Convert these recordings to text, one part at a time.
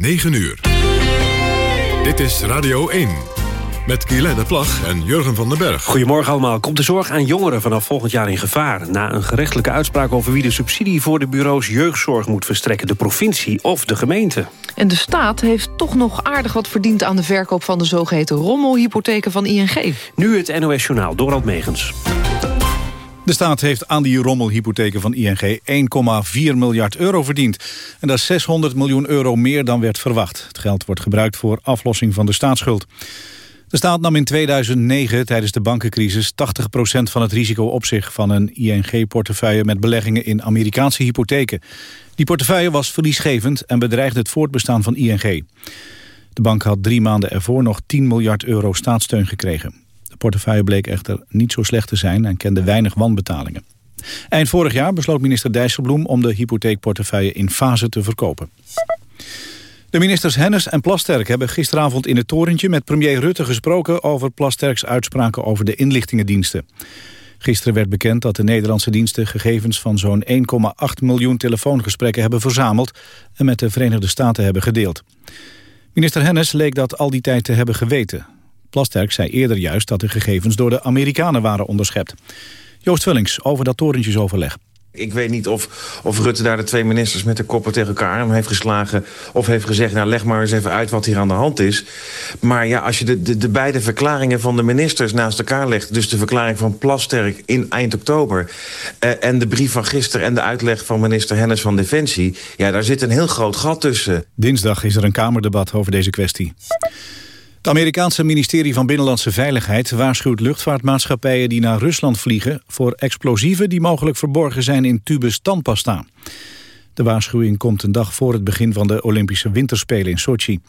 9 uur. Dit is Radio 1. Met Guylaine Plag en Jurgen van den Berg. Goedemorgen allemaal. Komt de zorg aan jongeren vanaf volgend jaar in gevaar? Na een gerechtelijke uitspraak over wie de subsidie voor de bureaus jeugdzorg moet verstrekken... de provincie of de gemeente? En de staat heeft toch nog aardig wat verdiend aan de verkoop van de zogeheten rommelhypotheken van ING. Nu het NOS Journaal, Dorald Megens. De staat heeft aan die rommelhypotheken van ING 1,4 miljard euro verdiend. En dat is 600 miljoen euro meer dan werd verwacht. Het geld wordt gebruikt voor aflossing van de staatsschuld. De staat nam in 2009 tijdens de bankencrisis 80% van het risico op zich van een ING-portefeuille met beleggingen in Amerikaanse hypotheken. Die portefeuille was verliesgevend en bedreigde het voortbestaan van ING. De bank had drie maanden ervoor nog 10 miljard euro staatssteun gekregen. Portefeuille bleek echter niet zo slecht te zijn en kende weinig wanbetalingen. Eind vorig jaar besloot minister Dijsselbloem om de hypotheekportefeuille in fase te verkopen. De ministers Hennis en Plasterk hebben gisteravond in het torentje met premier Rutte gesproken over Plasterks uitspraken over de inlichtingendiensten. Gisteren werd bekend dat de Nederlandse diensten gegevens van zo'n 1,8 miljoen telefoongesprekken hebben verzameld en met de Verenigde Staten hebben gedeeld. Minister Hennis leek dat al die tijd te hebben geweten. Plasterk zei eerder juist dat de gegevens door de Amerikanen waren onderschept. Joost Vullings over dat torentjesoverleg. Ik weet niet of, of Rutte daar de twee ministers met de koppen tegen elkaar aan heeft geslagen... of heeft gezegd, nou leg maar eens even uit wat hier aan de hand is. Maar ja, als je de, de, de beide verklaringen van de ministers naast elkaar legt... dus de verklaring van Plasterk in eind oktober... Eh, en de brief van gisteren en de uitleg van minister Hennis van Defensie... ja, daar zit een heel groot gat tussen. Dinsdag is er een Kamerdebat over deze kwestie. Het Amerikaanse ministerie van Binnenlandse Veiligheid waarschuwt luchtvaartmaatschappijen die naar Rusland vliegen voor explosieven die mogelijk verborgen zijn in tubes tandpasta. De waarschuwing komt een dag voor het begin van de Olympische Winterspelen in Sochi.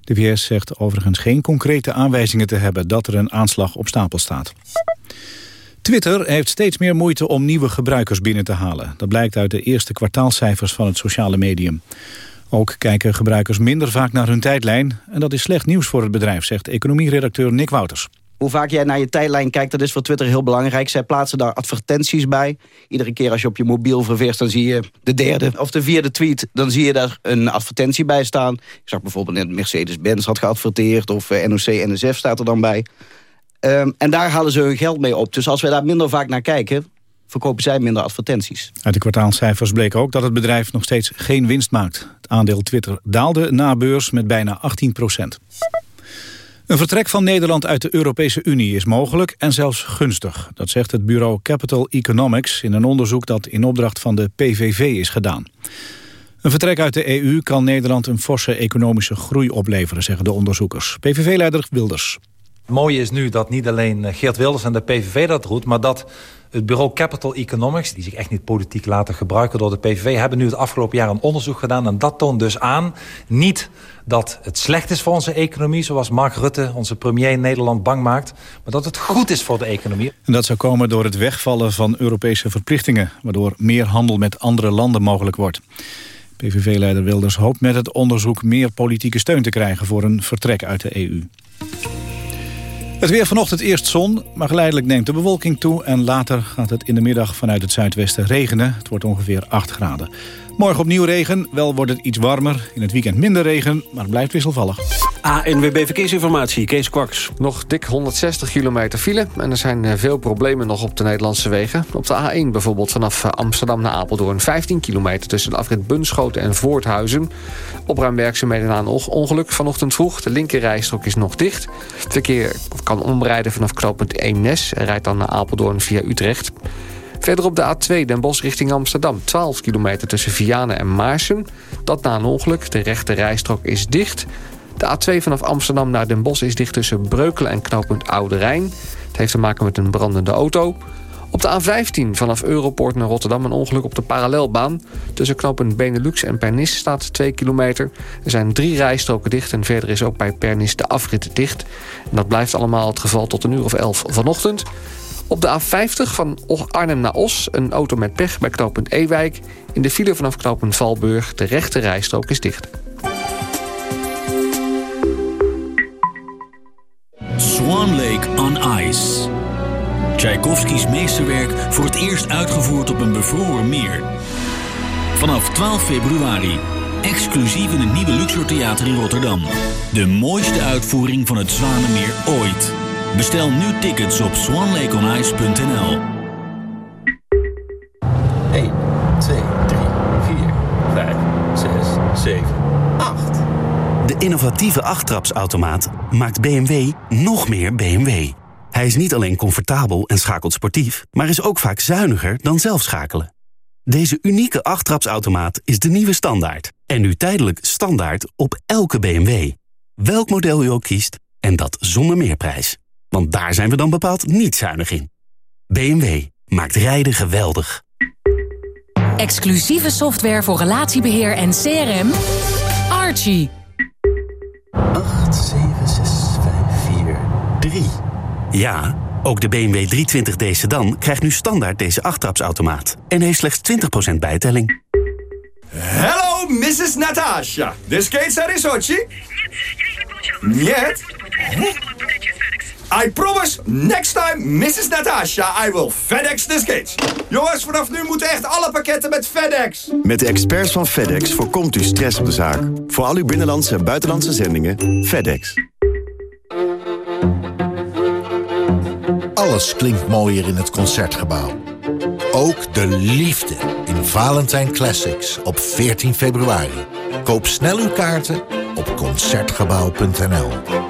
De VS zegt overigens geen concrete aanwijzingen te hebben dat er een aanslag op stapel staat. Twitter heeft steeds meer moeite om nieuwe gebruikers binnen te halen. Dat blijkt uit de eerste kwartaalcijfers van het sociale medium. Ook kijken gebruikers minder vaak naar hun tijdlijn. En dat is slecht nieuws voor het bedrijf, zegt economieredacteur Nick Wouters. Hoe vaak jij naar je tijdlijn kijkt, dat is voor Twitter heel belangrijk. Zij plaatsen daar advertenties bij. Iedere keer als je op je mobiel verveert, dan zie je de derde of de vierde tweet. Dan zie je daar een advertentie bij staan. Ik zag bijvoorbeeld net Mercedes-Benz had geadverteerd. Of eh, NOC, NSF staat er dan bij. Um, en daar halen ze hun geld mee op. Dus als we daar minder vaak naar kijken, verkopen zij minder advertenties. Uit de kwartaalcijfers bleek ook dat het bedrijf nog steeds geen winst maakt. Het aandeel Twitter daalde na beurs met bijna 18 procent. Een vertrek van Nederland uit de Europese Unie is mogelijk en zelfs gunstig. Dat zegt het bureau Capital Economics in een onderzoek dat in opdracht van de PVV is gedaan. Een vertrek uit de EU kan Nederland een forse economische groei opleveren, zeggen de onderzoekers. PVV-leider Wilders. Het mooie is nu dat niet alleen Geert Wilders en de PVV dat roept... maar dat het bureau Capital Economics, die zich echt niet politiek laten gebruiken door de PVV... hebben nu het afgelopen jaar een onderzoek gedaan. En dat toont dus aan, niet dat het slecht is voor onze economie... zoals Mark Rutte, onze premier in Nederland, bang maakt... maar dat het goed is voor de economie. En dat zou komen door het wegvallen van Europese verplichtingen... waardoor meer handel met andere landen mogelijk wordt. PVV-leider Wilders hoopt met het onderzoek meer politieke steun te krijgen... voor een vertrek uit de EU. Het weer vanochtend eerst zon, maar geleidelijk neemt de bewolking toe... en later gaat het in de middag vanuit het zuidwesten regenen. Het wordt ongeveer 8 graden. Morgen opnieuw regen, wel wordt het iets warmer. In het weekend minder regen, maar het blijft wisselvallig. ANWB Verkeersinformatie, Kees Kwaks. Nog dik 160 kilometer file en er zijn eh, veel problemen nog op de Nederlandse wegen. Op de A1 bijvoorbeeld vanaf eh, Amsterdam naar Apeldoorn. 15 kilometer tussen de afrit Bunschoten en Voorthuizen. Opruimwerkzaamheden na een ongeluk vanochtend vroeg. De linkerrijstrook is nog dicht. Het verkeer kan omrijden vanaf knooppunt Eemnes. en rijdt dan naar Apeldoorn via Utrecht. Verder op de A2 Den Bosch richting Amsterdam. 12 kilometer tussen Vianen en Maarsen. Dat na een ongeluk. De rechte rijstrook is dicht. De A2 vanaf Amsterdam naar Den Bosch is dicht tussen Breukelen en knooppunt Oude Rijn. Het heeft te maken met een brandende auto. Op de A15 vanaf Europoort naar Rotterdam een ongeluk op de parallelbaan. Tussen knooppunt Benelux en Pernis staat 2 kilometer. Er zijn drie rijstroken dicht en verder is ook bij Pernis de afrit dicht. Dat blijft allemaal het geval tot een uur of 11 vanochtend. Op de A50 van Arnhem naar Os een auto met pech bij knooppunt Ewijk. In de file vanaf knooppunt Valburg de rechte rijstrook is dicht. Swan Lake on Ice. Tchaikovskis meesterwerk voor het eerst uitgevoerd op een bevroren meer. Vanaf 12 februari. Exclusief in het nieuwe Luxor Theater in Rotterdam. De mooiste uitvoering van het Zwanenmeer ooit. Bestel nu tickets op swanlakeonice.nl 1, 2, 3, 4, 5, 6, 7, 8. De innovatieve achttrapsautomaat maakt BMW nog meer BMW. Hij is niet alleen comfortabel en schakelt sportief... maar is ook vaak zuiniger dan zelf schakelen. Deze unieke achttrapsautomaat is de nieuwe standaard. En nu tijdelijk standaard op elke BMW. Welk model u ook kiest, en dat zonder meerprijs. Want daar zijn we dan bepaald niet zuinig in. BMW maakt rijden geweldig. Exclusieve software voor relatiebeheer en CRM. Archie. 87653. Ja, ook de BMW 320d sedan krijgt nu standaard deze achttrapsautomaat. En heeft slechts 20% bijtelling. Hallo, Mrs. Natasha. De skates are in Sochi? Niet. I promise, next time, Mrs. Natasha, I will FedEx the skates. Jongens, vanaf nu moeten echt alle pakketten met FedEx. Met de experts van FedEx voorkomt u stress op de zaak. Voor al uw binnenlandse en buitenlandse zendingen, FedEx. Alles klinkt mooier in het Concertgebouw. Ook de liefde in Valentijn Classics op 14 februari. Koop snel uw kaarten op Concertgebouw.nl.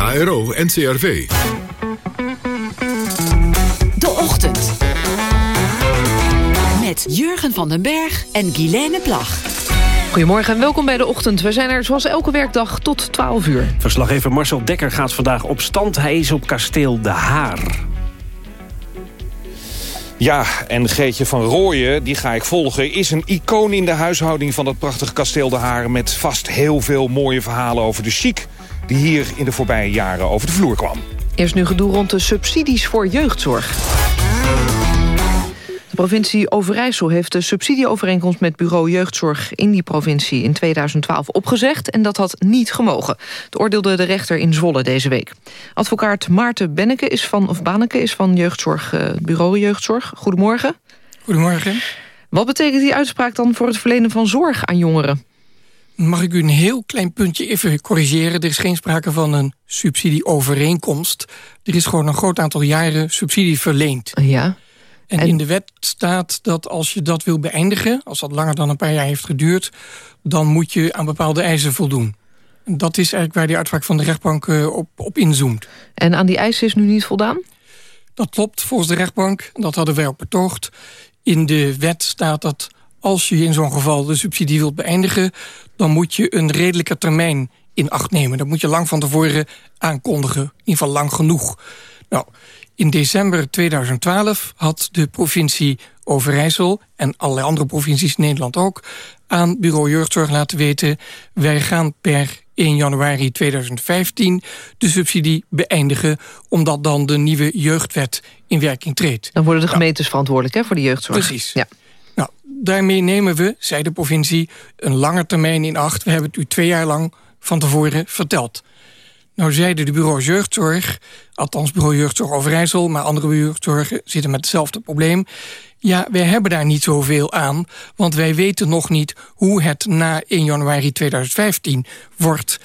KRO NCRV. De Ochtend. Met Jurgen van den Berg en Guilaine Plag. Goedemorgen en welkom bij de ochtend. We zijn er zoals elke werkdag tot 12 uur. Verslaggever Marcel Dekker gaat vandaag op stand. Hij is op kasteel De Haar. Ja, en Geetje van Rooyen, die ga ik volgen... is een icoon in de huishouding van het prachtige kasteel De Haar... met vast heel veel mooie verhalen over de chic... die hier in de voorbije jaren over de vloer kwam. Eerst nu gedoe rond de subsidies voor jeugdzorg. De provincie Overijssel heeft de subsidieovereenkomst met bureau jeugdzorg in die provincie in 2012 opgezegd en dat had niet gemogen. Dat oordeelde de rechter in Zwolle deze week. Advocaat Maarten Benneke is van, of Baneke is van jeugdzorg, uh, bureau jeugdzorg. Goedemorgen. Goedemorgen. Wat betekent die uitspraak dan voor het verlenen van zorg aan jongeren? Mag ik u een heel klein puntje even corrigeren? Er is geen sprake van een subsidieovereenkomst. Er is gewoon een groot aantal jaren subsidie verleend. Ja. En, en, in de wet staat dat als je dat wil beëindigen... als dat langer dan een paar jaar heeft geduurd... dan moet je aan bepaalde eisen voldoen. En dat is eigenlijk waar die uitspraak van de rechtbank uh, op, op inzoomt. En aan die eisen is nu niet voldaan? Dat klopt, volgens de rechtbank. Dat hadden wij ook betoogd. In de wet staat dat als je in zo'n geval de subsidie wilt beëindigen... dan moet je een redelijke termijn in acht nemen. Dat moet je lang van tevoren aankondigen. In ieder geval lang genoeg. Nou, in december 2012 had de provincie Overijssel... en allerlei andere provincies in Nederland ook... aan bureau jeugdzorg laten weten... wij gaan per 1 januari 2015 de subsidie beëindigen... omdat dan de nieuwe jeugdwet in werking treedt. Dan worden de gemeentes verantwoordelijk hè, voor de jeugdzorg. Precies. Ja. Nou, daarmee nemen we, zei de provincie, een lange termijn in acht. We hebben het u twee jaar lang van tevoren verteld. Nou zeiden de bureaus jeugdzorg, althans bureau jeugdzorg Overijssel... maar andere jeugdzorgen zitten met hetzelfde probleem... ja, wij hebben daar niet zoveel aan... want wij weten nog niet hoe het na 1 januari 2015 wordt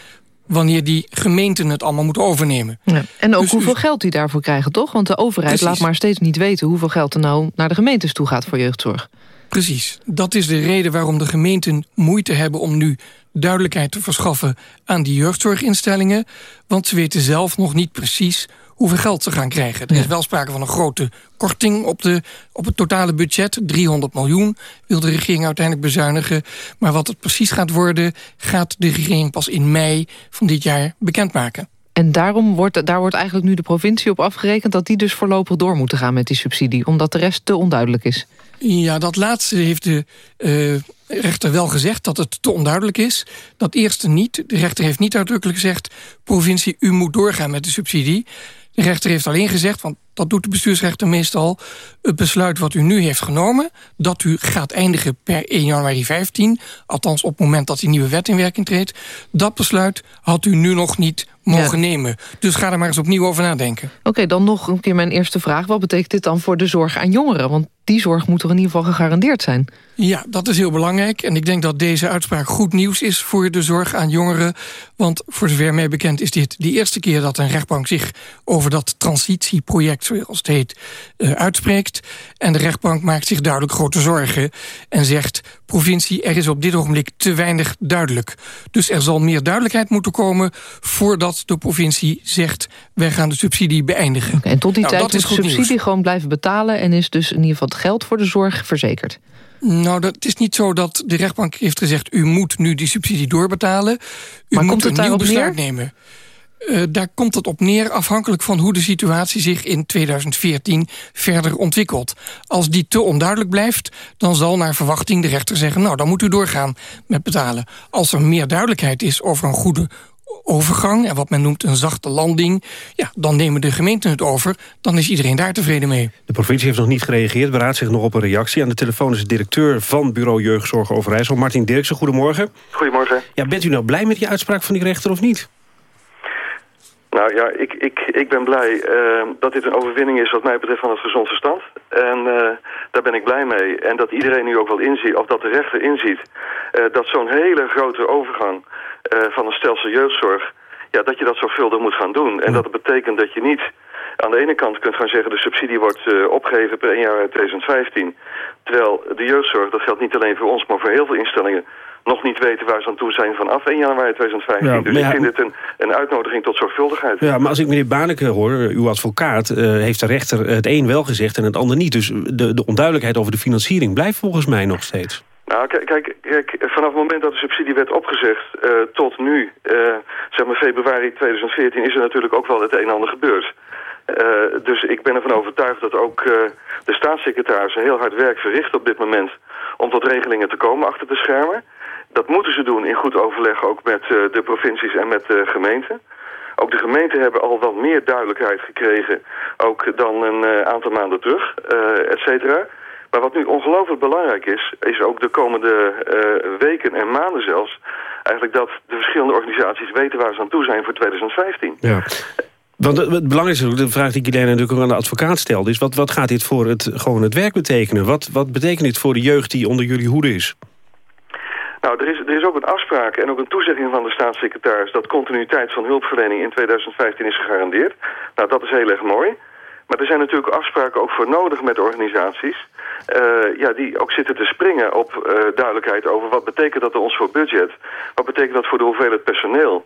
wanneer die gemeenten het allemaal moeten overnemen. Ja. En ook Dus hoeveel u- geld die daarvoor krijgen, toch? Want de overheid Precies. laat maar steeds niet weten... hoeveel geld er nou naar de gemeentes toe gaat voor jeugdzorg. Precies. Dat is de reden waarom de gemeenten moeite hebben om nu duidelijkheid te verschaffen aan die jeugdzorginstellingen. Want ze weten zelf nog niet precies hoeveel geld ze gaan krijgen. Er is wel sprake van een grote korting op, de, op het totale budget. 300 miljoen wil de regering uiteindelijk bezuinigen. Maar wat het precies gaat worden, gaat de regering pas in mei van dit jaar bekendmaken. En daarom wordt, daar wordt eigenlijk nu de provincie op afgerekend... dat die dus voorlopig door moeten gaan met die subsidie... omdat de rest te onduidelijk is. Ja, dat laatste heeft de uh, rechter wel gezegd dat het te onduidelijk is. Dat eerste niet. De rechter heeft niet uitdrukkelijk gezegd... provincie, u moet doorgaan met de subsidie. De rechter heeft alleen gezegd, want dat doet de bestuursrechter meestal... het besluit wat u nu heeft genomen... dat u gaat eindigen per 1 januari 15... althans op het moment dat die nieuwe wet in werking treedt... dat besluit had u nu nog niet mogen nemen. Dus ga er maar eens opnieuw over nadenken. Oké, dan nog een keer mijn eerste vraag. Wat betekent dit dan voor de zorg aan jongeren? Want die zorg moet toch in ieder geval gegarandeerd zijn? Ja, dat is heel belangrijk. En ik denk dat deze uitspraak goed nieuws is voor de zorg aan jongeren. Want voor zover mij bekend is dit de eerste keer dat een rechtbank zich over dat transitieproject, zoals het heet, uh, uitspreekt. En de rechtbank maakt zich duidelijk grote zorgen en zegt... provincie, er is op dit ogenblik te weinig duidelijk. Dus er zal meer duidelijkheid moeten komen voordat de provincie zegt... wij gaan de subsidie beëindigen. en tot die nou, tijd moet de subsidie nieuws. gewoon blijven betalen... en is dus in ieder geval het geld voor de zorg verzekerd. Nou, dat, het is niet zo dat de rechtbank heeft gezegd... u moet nu die subsidie doorbetalen. U maar moet komt het een nieuw besluit nemen. Uh, daar komt het op neer afhankelijk van hoe de situatie zich in 2014 verder ontwikkelt. Als die te onduidelijk blijft, dan zal naar verwachting de rechter zeggen... nou, dan moet u doorgaan met betalen. Als er meer duidelijkheid is over een goede overgang... en wat men noemt een zachte landing... ja, dan nemen de gemeenten het over. Dan is iedereen daar tevreden mee. De provincie heeft nog niet gereageerd. Beraadt zich nog op een reactie. Aan de telefoon is de directeur van Bureau Jeugdzorg Overijssel... Martin Dirksen. Goedemorgen. Goedemorgen. Ja, bent u nou blij met die uitspraak van die rechter of niet? Nou ja, ik, ik, ik ben blij uh, dat dit een overwinning is wat mij betreft van het gezond verstand. En uh, daar ben ik blij mee. En dat iedereen nu ook wel inziet, of dat de rechter inziet, uh, dat zo'n hele grote overgang van een stelsel jeugdzorg, ja, dat je dat zorgvuldig moet gaan doen. En dat het betekent dat je niet aan de ene kant kunt gaan zeggen de subsidie wordt opgegeven per 1 jaar 2015. Terwijl de jeugdzorg, dat geldt niet alleen voor ons, maar voor heel veel instellingen nog niet weten waar ze aan toe zijn vanaf 1 januari 2015. Ja, dus ik vind dit een, een uitnodiging tot zorgvuldigheid. Ja, maar als ik meneer Baneke hoor, uw advocaat... Uh, heeft de rechter het een wel gezegd en het ander niet. Dus de, de onduidelijkheid over de financiering blijft volgens mij nog steeds. Nou, kijk, kijk, kijk, vanaf het moment dat de subsidie werd opgezegd uh, tot nu, uh, zeg maar februari 2014, is er natuurlijk ook wel het een en ander gebeurd. Uh, dus ik ben ervan overtuigd dat ook uh, de staatssecretaris heel hard werk verricht op dit moment om tot regelingen te komen achter de schermen. Dat moeten ze doen in goed overleg ook met uh, de provincies en met de gemeenten. Ook de gemeenten hebben al wat meer duidelijkheid gekregen, ook dan een uh, aantal maanden terug, uh, et cetera. Maar wat nu ongelooflijk belangrijk is, is ook de komende weken en maanden zelfs... eigenlijk dat de verschillende organisaties weten waar ze aan toe zijn voor 2015. Ja. Want het belangrijkste, de vraag die Guilaine natuurlijk ook aan de advocaat stelde... is wat, wat gaat dit voor het, gewoon het werk betekenen? Wat, wat betekent dit voor de jeugd die onder jullie hoede is? Nou, er is, er is ook een afspraak en ook een toezegging van de staatssecretaris... dat continuïteit van hulpverlening in 2015 is gegarandeerd. Nou, dat is heel erg mooi. Maar er zijn natuurlijk afspraken ook voor nodig met organisaties... Uh, ja, die ook zitten te springen op uh, duidelijkheid over wat betekent dat ons voor budget. Wat betekent dat voor de hoeveelheid personeel.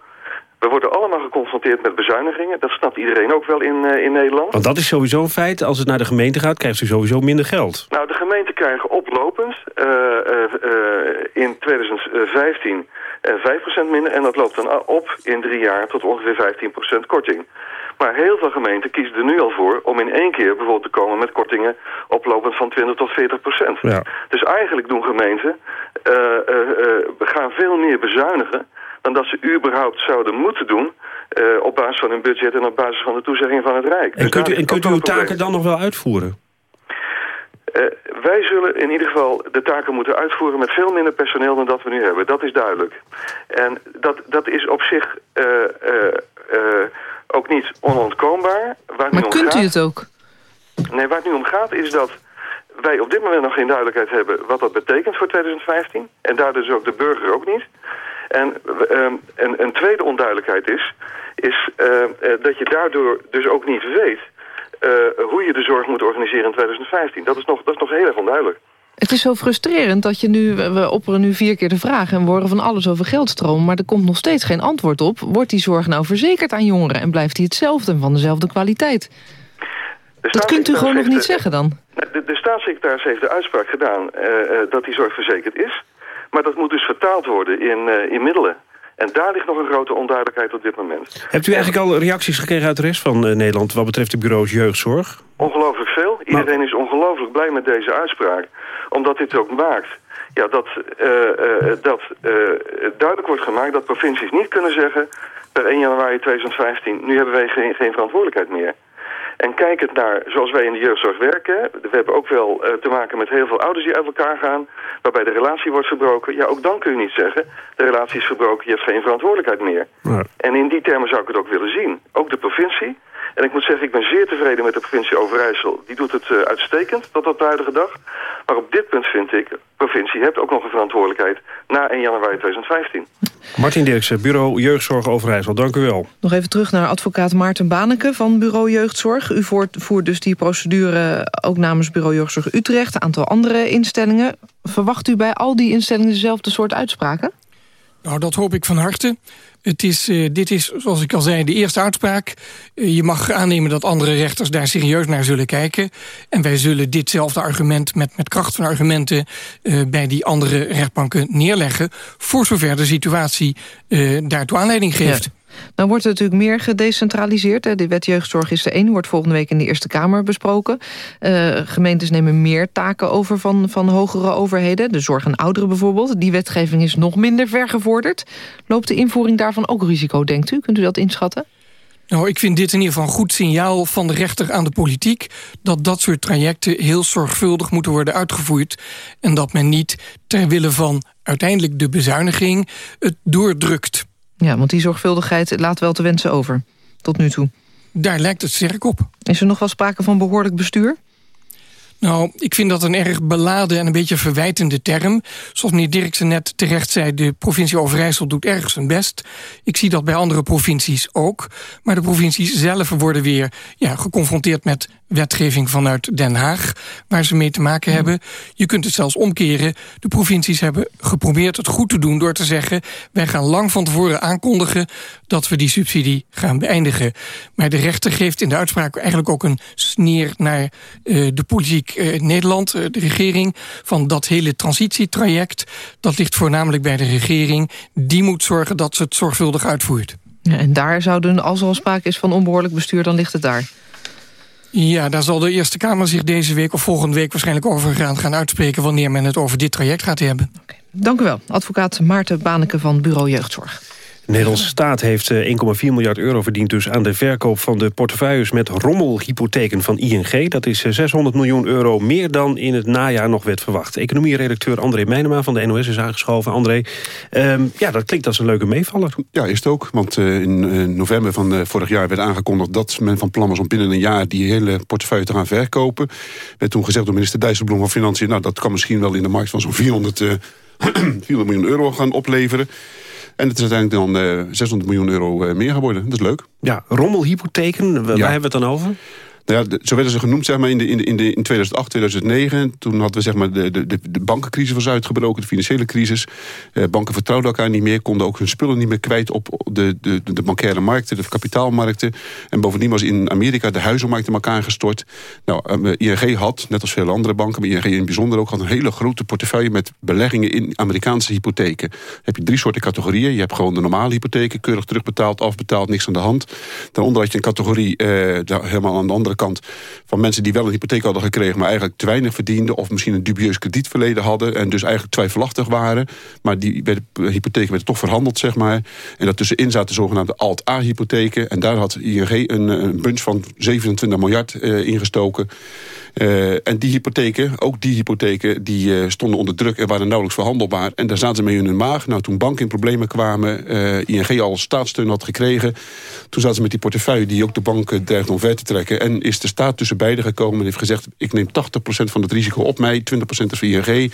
We worden allemaal geconfronteerd met bezuinigingen. Dat snapt iedereen ook wel in, uh, in Nederland. Want dat is sowieso een feit. Als het naar de gemeente gaat, krijgt u sowieso minder geld. Nou, de gemeenten krijgen oplopend uh, uh, in 2015 5% minder. En dat loopt dan op in drie jaar tot ongeveer 15% korting. Maar heel veel gemeenten kiezen er nu al voor om in één keer bijvoorbeeld te komen met kortingen oplopend van 20 tot 40 procent. Ja. Dus eigenlijk doen gemeenten, uh, uh, gaan veel meer bezuinigen dan dat ze überhaupt zouden moeten doen... Uh, op basis van hun budget en op basis van de toezegging van het Rijk. En dus kunt u, en kunt u uw taken dan nog wel uitvoeren? Uh, wij zullen in ieder geval de taken moeten uitvoeren met veel minder personeel dan dat we nu hebben. Dat is duidelijk. En dat, dat is op zich uh, ook niet onontkoombaar. Waar maar kunt gaat, u het ook? Nee, waar het nu om gaat is dat wij op dit moment nog geen duidelijkheid hebben wat dat betekent voor 2015. En daar dus ook de burger ook niet. En een, een, tweede onduidelijkheid is, is uh, dat je daardoor dus ook niet weet uh, hoe je de zorg moet organiseren in 2015. Dat is nog, dat is nog heel erg onduidelijk. Het is zo frustrerend dat je nu, we opperen nu vier keer de vraag... en we horen van alles over geldstroom, maar er komt nog steeds geen antwoord op. Wordt die zorg nou verzekerd aan jongeren en blijft die hetzelfde en van dezelfde kwaliteit? Dat kunt u gewoon nog niet zeggen dan? De, de, staatssecretaris heeft de uitspraak gedaan uh, dat die zorg verzekerd is. Maar dat moet dus vertaald worden in, uh, in middelen. En daar ligt nog een grote onduidelijkheid op dit moment. Hebt u eigenlijk al reacties gekregen uit de rest van eh, Nederland... wat betreft de bureaus jeugdzorg? Ongelooflijk veel. Iedereen is ongelooflijk blij met deze uitspraak. Omdat dit ook maakt ja, dat, eh, eh, dat eh, duidelijk wordt gemaakt dat provincies niet kunnen zeggen... per 1 januari 2015, nu hebben wij geen, geen verantwoordelijkheid meer. En kijk het naar zoals wij in de jeugdzorg werken. We hebben ook wel uh, te maken met heel veel ouders die uit elkaar gaan. Waarbij de relatie wordt verbroken. Ja, ook dan kun je niet zeggen. De relatie is verbroken, je hebt geen verantwoordelijkheid meer. Ja. En in die termen zou ik het ook willen zien. Ook de provincie. En ik moet zeggen, ik ben zeer tevreden met de provincie Overijssel. Die doet het uh, uitstekend tot op de huidige dag. Maar op dit punt vind ik, de provincie hebt ook nog een verantwoordelijkheid... na 1 januari 2015. Martin Dirksen, Bureau Jeugdzorg Overijssel. Dank u wel. Nog even terug naar advocaat Maarten Baneke van Bureau Jeugdzorg. U voert, voert dus die procedure ook namens Bureau Jeugdzorg Utrecht... een aantal andere instellingen. Verwacht u bij al die instellingen dezelfde soort uitspraken? Nou, dat hoop ik van harte. Het is, uh, dit is, zoals ik al zei, de eerste uitspraak. Uh, je mag aannemen dat andere rechters daar serieus naar zullen kijken. En wij zullen ditzelfde argument met, met kracht van argumenten... Uh, bij die andere rechtbanken neerleggen... voor zover de situatie daartoe aanleiding geeft. Dan wordt het natuurlijk meer gedecentraliseerd. De wet jeugdzorg is de één, wordt volgende week in de Eerste Kamer besproken. Uh, gemeentes nemen meer taken over van, van hogere overheden. De zorg aan ouderen bijvoorbeeld. Die wetgeving is nog minder vergevorderd. Loopt de invoering daarvan ook risico, denkt u? Kunt u dat inschatten? Nou, ik vind dit in ieder geval een goed signaal van de rechter aan de politiek... dat dat soort trajecten heel zorgvuldig moeten worden uitgevoerd... en dat men niet ter wille van uiteindelijk de bezuiniging het doordrukt. Ja, want die zorgvuldigheid laat wel te wensen over, tot nu toe. Daar lijkt het sterk op. Is er nog wel sprake van behoorlijk bestuur? Nou, ik vind dat een erg beladen en een beetje verwijtende term. Zoals meneer Dirksen net terecht zei... de provincie Overijssel doet erg zijn best. Ik zie dat bij andere provincies ook. Maar de provincies zelf worden weer ja, geconfronteerd met wetgeving vanuit Den Haag... waar ze mee te maken hebben. Je kunt het zelfs omkeren. De provincies hebben geprobeerd het goed te doen door te zeggen... wij gaan lang van tevoren aankondigen dat we die subsidie gaan beëindigen. Maar de rechter geeft in de uitspraak eigenlijk ook een sneer naar uh, de politiek uh, Nederland, uh, de regering... van dat hele transitietraject. Dat ligt voornamelijk bij de regering. Die moet zorgen dat ze het zorgvuldig uitvoert. En daar zouden, als er al sprake is van onbehoorlijk bestuur... dan ligt het daar. Ja, daar zal de Eerste Kamer zich deze week of volgende week waarschijnlijk over gaan, gaan uitspreken wanneer men het over dit traject gaat hebben. Okay. Dank u wel, advocaat Maarten Baneke van Bureau Jeugdzorg. De Nederlandse staat heeft 1,4 miljard euro verdiend... dus aan de verkoop van de portefeuilles met rommelhypotheken van ING. Dat is 600 miljoen euro meer dan in het najaar nog werd verwacht. Economieredacteur André Meijnema van de NOS is aangeschoven. André, um, ja, dat klinkt als een leuke meevaller. Ja, is het ook. Want uh, in november van vorig jaar werd aangekondigd... dat men van plan was om binnen een jaar die hele portefeuille te gaan verkopen. werd toen gezegd door minister Dijsselbloem van Financiën... nou, dat kan misschien wel in de markt van zo'n 400, 400 miljoen euro gaan opleveren. En het is uiteindelijk dan uh, 600 miljoen euro uh, meer geworden. Dat is leuk. Ja, rommelhypotheken, waar ja. hebben we het dan over? Nou ja, zo werden ze genoemd zeg maar, in, de, in, de, in, de, in 2008, 2009. Toen hadden we zeg maar, de, de, de bankencrisis was uitgebroken, de financiële crisis. Eh, banken vertrouwden elkaar niet meer, konden ook hun spullen niet meer kwijt op de, de, de bankaire markten, de kapitaalmarkten. En bovendien was in Amerika de huizenmarkt in elkaar gestort. Nou, uh, ING had, net als veel andere banken, maar ING in het bijzonder ook, had een hele grote portefeuille met beleggingen in Amerikaanse hypotheken. Dan heb je drie soorten categorieën. Je hebt gewoon de normale hypotheken, keurig terugbetaald, afbetaald, niks aan de hand. Daaronder had je een categorie, uh, helemaal aan de andere kant van mensen die wel een hypotheek hadden gekregen... maar eigenlijk te weinig verdienden of misschien een dubieus kredietverleden hadden... en dus eigenlijk twijfelachtig waren. Maar die hypotheken werden toch verhandeld, zeg maar. En daartussenin zaten zogenaamde Alt-A-hypotheken. En daar had ING een, een bunch van 27 miljard uh, ingestoken... Uh, en die hypotheken, ook die hypotheken, die uh, stonden onder druk en waren nauwelijks verhandelbaar. En daar zaten ze mee in hun maag. Nou, toen banken in problemen kwamen, uh, ING al staatssteun had gekregen. Toen zaten ze met die portefeuille die ook de banken dreigde omver te trekken. En is de staat tussen beiden gekomen en heeft gezegd... ik neem 80% van het risico op mij, 20% is voor ING...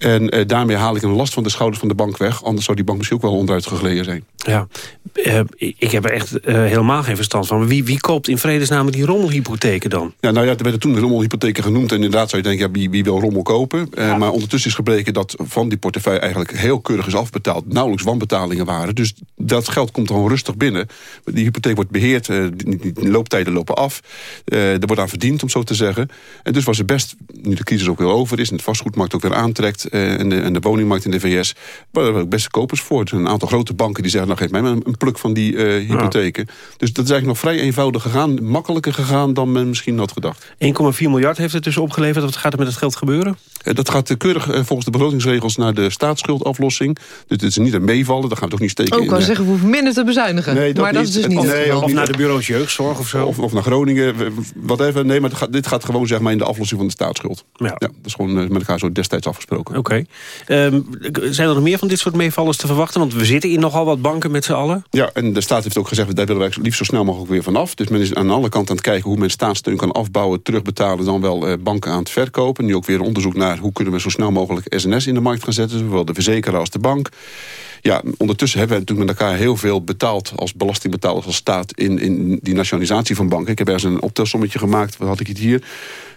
En uh, daarmee haal ik een last van de schouders van de bank weg. Anders zou die bank misschien ook wel onderuit gegleden zijn. Ja, uh, ik heb er echt uh, helemaal geen verstand van. Wie, wie koopt in vredesnaam die rommelhypotheken dan? Ja, nou ja, er werden toen rommelhypotheken genoemd. En inderdaad zou je denken, ja, wie, wie wil rommel kopen? Uh, ja. Maar ondertussen is gebleken dat van die portefeuille... eigenlijk heel keurig is afbetaald. Nauwelijks wanbetalingen waren. Dus dat geld komt gewoon rustig binnen. Die hypotheek wordt beheerd. Die, die, looptijden lopen af. er wordt aan verdiend, om zo te zeggen. En dus was het best, nu de crisis ook weer over is... en het vastgoedmarkt ook weer aantrekt... en, de, en de woningmarkt in de VS... waren er ook best kopers voor. Er een aantal grote banken die zeggen nou geef mij maar een pluk van die uh, hypotheken. Ja. Dus dat is eigenlijk nog vrij eenvoudig gegaan. Makkelijker gegaan dan men misschien had gedacht. 1,4 miljard heeft het dus opgeleverd. Wat gaat er met het geld gebeuren? Uh, dat gaat keurig uh, volgens de begrotingsregels naar de staatsschuldaflossing. Dus het is niet een meevallen. Dat gaan we toch niet steken Ook al zeggen, we hoeven minder te bezuinigen. Nee, dat maar dat is dus niet. Nee, of, of naar de bureaus jeugdzorg of zo. Of, of naar Groningen. Whatever. Nee, maar gaat, dit gaat gewoon zeg maar in de aflossing van de staatsschuld. Ja. ja dat is gewoon met elkaar zo destijds afgesproken. Oké. Um, zijn er nog meer van dit soort meevallers te verwachten? Want we zitten in nogal wat banken met z'n allen. Ja, en de staat heeft ook gezegd, daar willen wij liefst zo snel mogelijk weer vanaf. Dus men is aan alle kanten aan het kijken hoe men staatssteun kan afbouwen... terugbetalen, dan wel eh, banken aan het verkopen. Nu ook weer onderzoek naar hoe kunnen we zo snel mogelijk SNS in de markt gaan zetten. Zowel de verzekeraar als de bank. Ja, ondertussen hebben we natuurlijk met elkaar heel veel betaald... als belastingbetalers als staat in, in die nationalisatie van banken. Ik heb ergens een optelsommetje gemaakt, wat had ik het hier...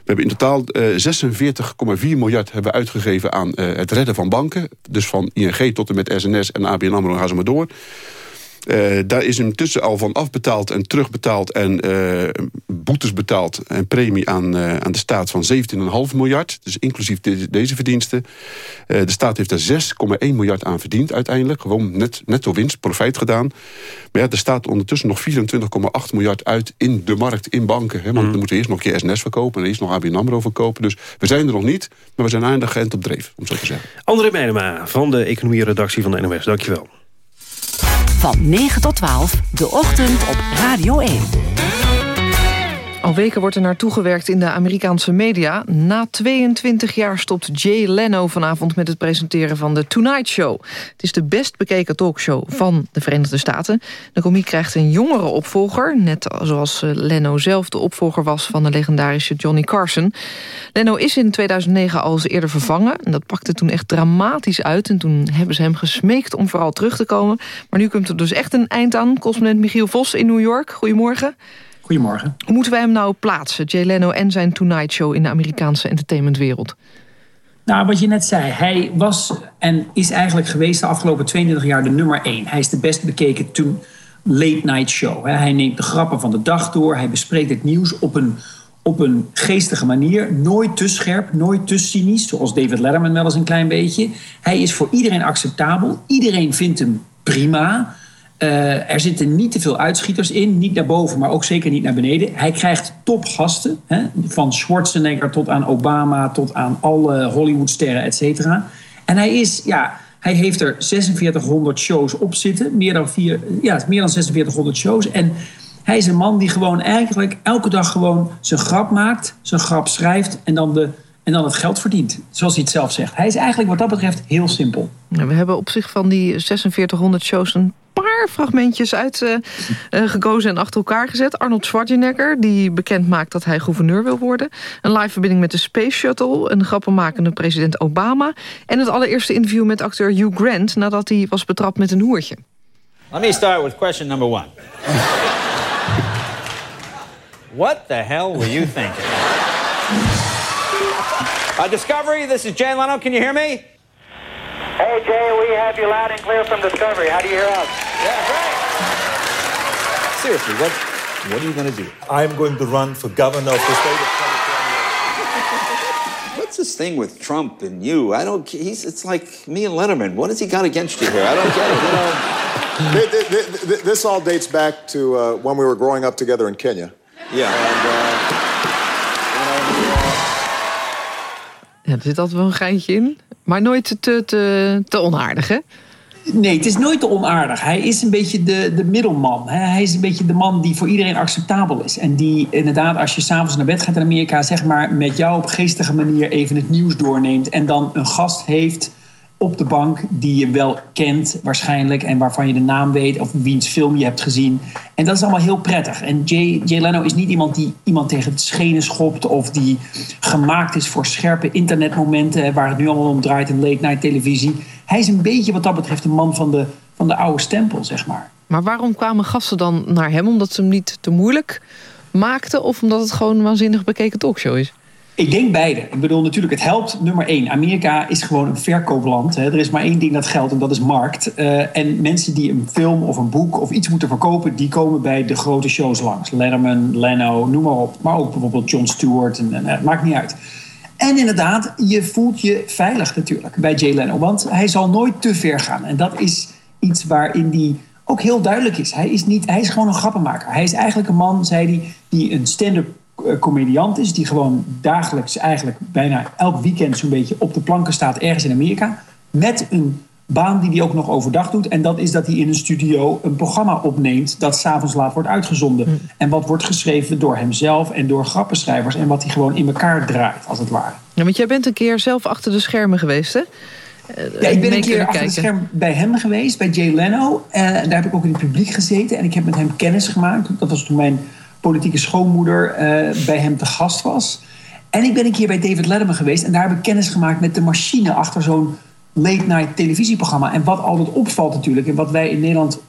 We hebben in totaal uh, 46,4 miljard hebben uitgegeven aan uh, het redden van banken. Dus van ING tot en met SNS en ABN AMRO gaan ze maar door. Uh, daar is intussen al van afbetaald en terugbetaald... en uh, boetes betaald en premie aan, uh, aan de staat van 17,5 miljard. Dus inclusief de, deze verdiensten. de staat heeft er 6,1 miljard aan verdiend uiteindelijk. Gewoon net, netto winst, profijt gedaan. Maar ja, er staat ondertussen nog 24,8 miljard uit in de markt, in banken. Hè, want mm. dan moeten we eerst nog een keer SNS verkopen... en eerst nog ABN AMRO verkopen. Dus we zijn er nog niet, maar we zijn aardig op dreef, om zo te zeggen. André Meijnema van de economie-redactie van de NOS, dankjewel. Van 9 tot 12, de ochtend op Radio 1. Al weken wordt er naartoe gewerkt in de Amerikaanse media. Na 22 jaar stopt Jay Leno vanavond met het presenteren van The Tonight Show. Het is de best bekeken talkshow van de Verenigde Staten. De komiek krijgt een jongere opvolger... net zoals eh, Leno zelf de opvolger was van de legendarische Johnny Carson. Leno is in 2009 al eens eerder vervangen. En dat pakte toen echt dramatisch uit. En toen hebben ze hem gesmeekt om vooral terug te komen. Maar nu komt er dus echt een eind aan. Correspondent Michiel Vos in New York. Goedemorgen. Goedemorgen. Hoe moeten wij hem nou plaatsen, Jay Leno en zijn Tonight Show... in de Amerikaanse entertainmentwereld? Nou, wat je net zei, hij was en is eigenlijk geweest de afgelopen 22 jaar de nummer 1. Hij is de best bekeken toen late night show. Hij neemt de grappen van de dag door, hij bespreekt het nieuws op een, op een geestige manier. Nooit te scherp, nooit te cynisch, zoals David Letterman wel eens een klein beetje. Hij is voor iedereen acceptabel, iedereen vindt hem prima... Uh, er zitten niet te veel uitschieters in. Niet naar boven, maar ook zeker niet naar beneden. Hij krijgt topgasten. Hè, van Schwarzenegger tot aan Obama... tot aan alle Hollywoodsterren, et cetera. En hij is... Ja, hij heeft er 4600 shows op zitten. Meer dan, vier, ja, meer dan 4600 shows. En hij is een man die gewoon eigenlijk elke dag gewoon zijn grap maakt, zijn grap schrijft en dan, de, en dan het geld verdient. Zoals hij het zelf zegt. Hij is eigenlijk wat dat betreft heel simpel. We hebben op zich van die 4600 shows een paar fragmentjes uitgekozen uh, uh, en achter elkaar gezet. Arnold Schwarzenegger, die bekend maakt dat hij gouverneur wil worden. Een live verbinding met de Space Shuttle. Een grappenmakende president Obama. En het allereerste interview met acteur Hugh Grant... nadat hij was betrapt met een hoertje. Let me start with question number one. What the hell were you thinking? Uh, Discovery, this is Jay Leno. Can you hear me? Hey, Jay, we have you loud and clear from Discovery. How do you hear us? Yeah, great. Seriously, what, what are you going to do? I'm going to run for governor of the state of California. What's this thing with Trump and you? I don't. He's. It's like me and Letterman. What has he got against you here? I don't get it. You know. this all dates back to uh, when we were growing up together in Kenya. Yeah. And, uh, Ja, er zit altijd wel een geintje in. Maar nooit te, te, te onaardig, hè? Nee, het is nooit te onaardig. Hij is een beetje de, de middelman. Hij is een beetje de man die voor iedereen acceptabel is. En die inderdaad, als je s'avonds naar bed gaat in Amerika... zeg maar met jou op geestige manier even het nieuws doorneemt... en dan een gast heeft op de bank die je wel kent waarschijnlijk... en waarvan je de naam weet of wiens film je hebt gezien. En dat is allemaal heel prettig. En Jay, Jay Leno is niet iemand die iemand tegen het schenen schopt... of die gemaakt is voor scherpe internetmomenten... waar het nu allemaal om draait in late night televisie. Hij is een beetje wat dat betreft een man van de, van de oude stempel, zeg maar. Maar waarom kwamen gasten dan naar hem? Omdat ze hem niet te moeilijk maakten... of omdat het gewoon een waanzinnig bekeken talkshow is? Ik denk beide. Ik bedoel, natuurlijk, het helpt. Nummer één, Amerika is gewoon een verkoopland. Hè. Er is maar één ding dat geldt en dat is markt. Uh, en mensen die een film of een boek of iets moeten verkopen... die komen bij de grote shows langs. Letterman, Leno, noem maar op. Maar ook bijvoorbeeld Jon Stewart. En, en, het maakt niet uit. En inderdaad, je voelt je veilig natuurlijk bij Jay Leno. Want hij zal nooit te ver gaan. En dat is iets waarin die ook heel duidelijk is. Hij is, niet, hij is gewoon een grappenmaker. Hij is eigenlijk een man, zei hij, die een stand-up eh, comediant is... die gewoon dagelijks eigenlijk bijna elk weekend zo'n beetje op de planken staat... ergens in Amerika, met een baan die hij ook nog overdag doet. En dat is dat hij in een studio een programma opneemt... dat s'avonds laat wordt uitgezonden. Hm. En wat wordt geschreven door hemzelf en door grappenschrijvers... en wat hij gewoon in elkaar draait, als het ware. Ja, want jij bent een keer zelf achter de schermen geweest, hè? Ja, ik ben een keer achter het scherm bij hem geweest, bij Jay Leno. En daar heb ik ook in het publiek gezeten. En ik heb met hem kennis gemaakt. Dat was toen mijn politieke schoonmoeder uh, bij hem te gast was. En ik ben een keer bij David Letterman geweest. En daar heb ik kennis gemaakt met de machine achter zo'n late-night televisieprogramma. En wat altijd opvalt natuurlijk, en wat wij in Nederland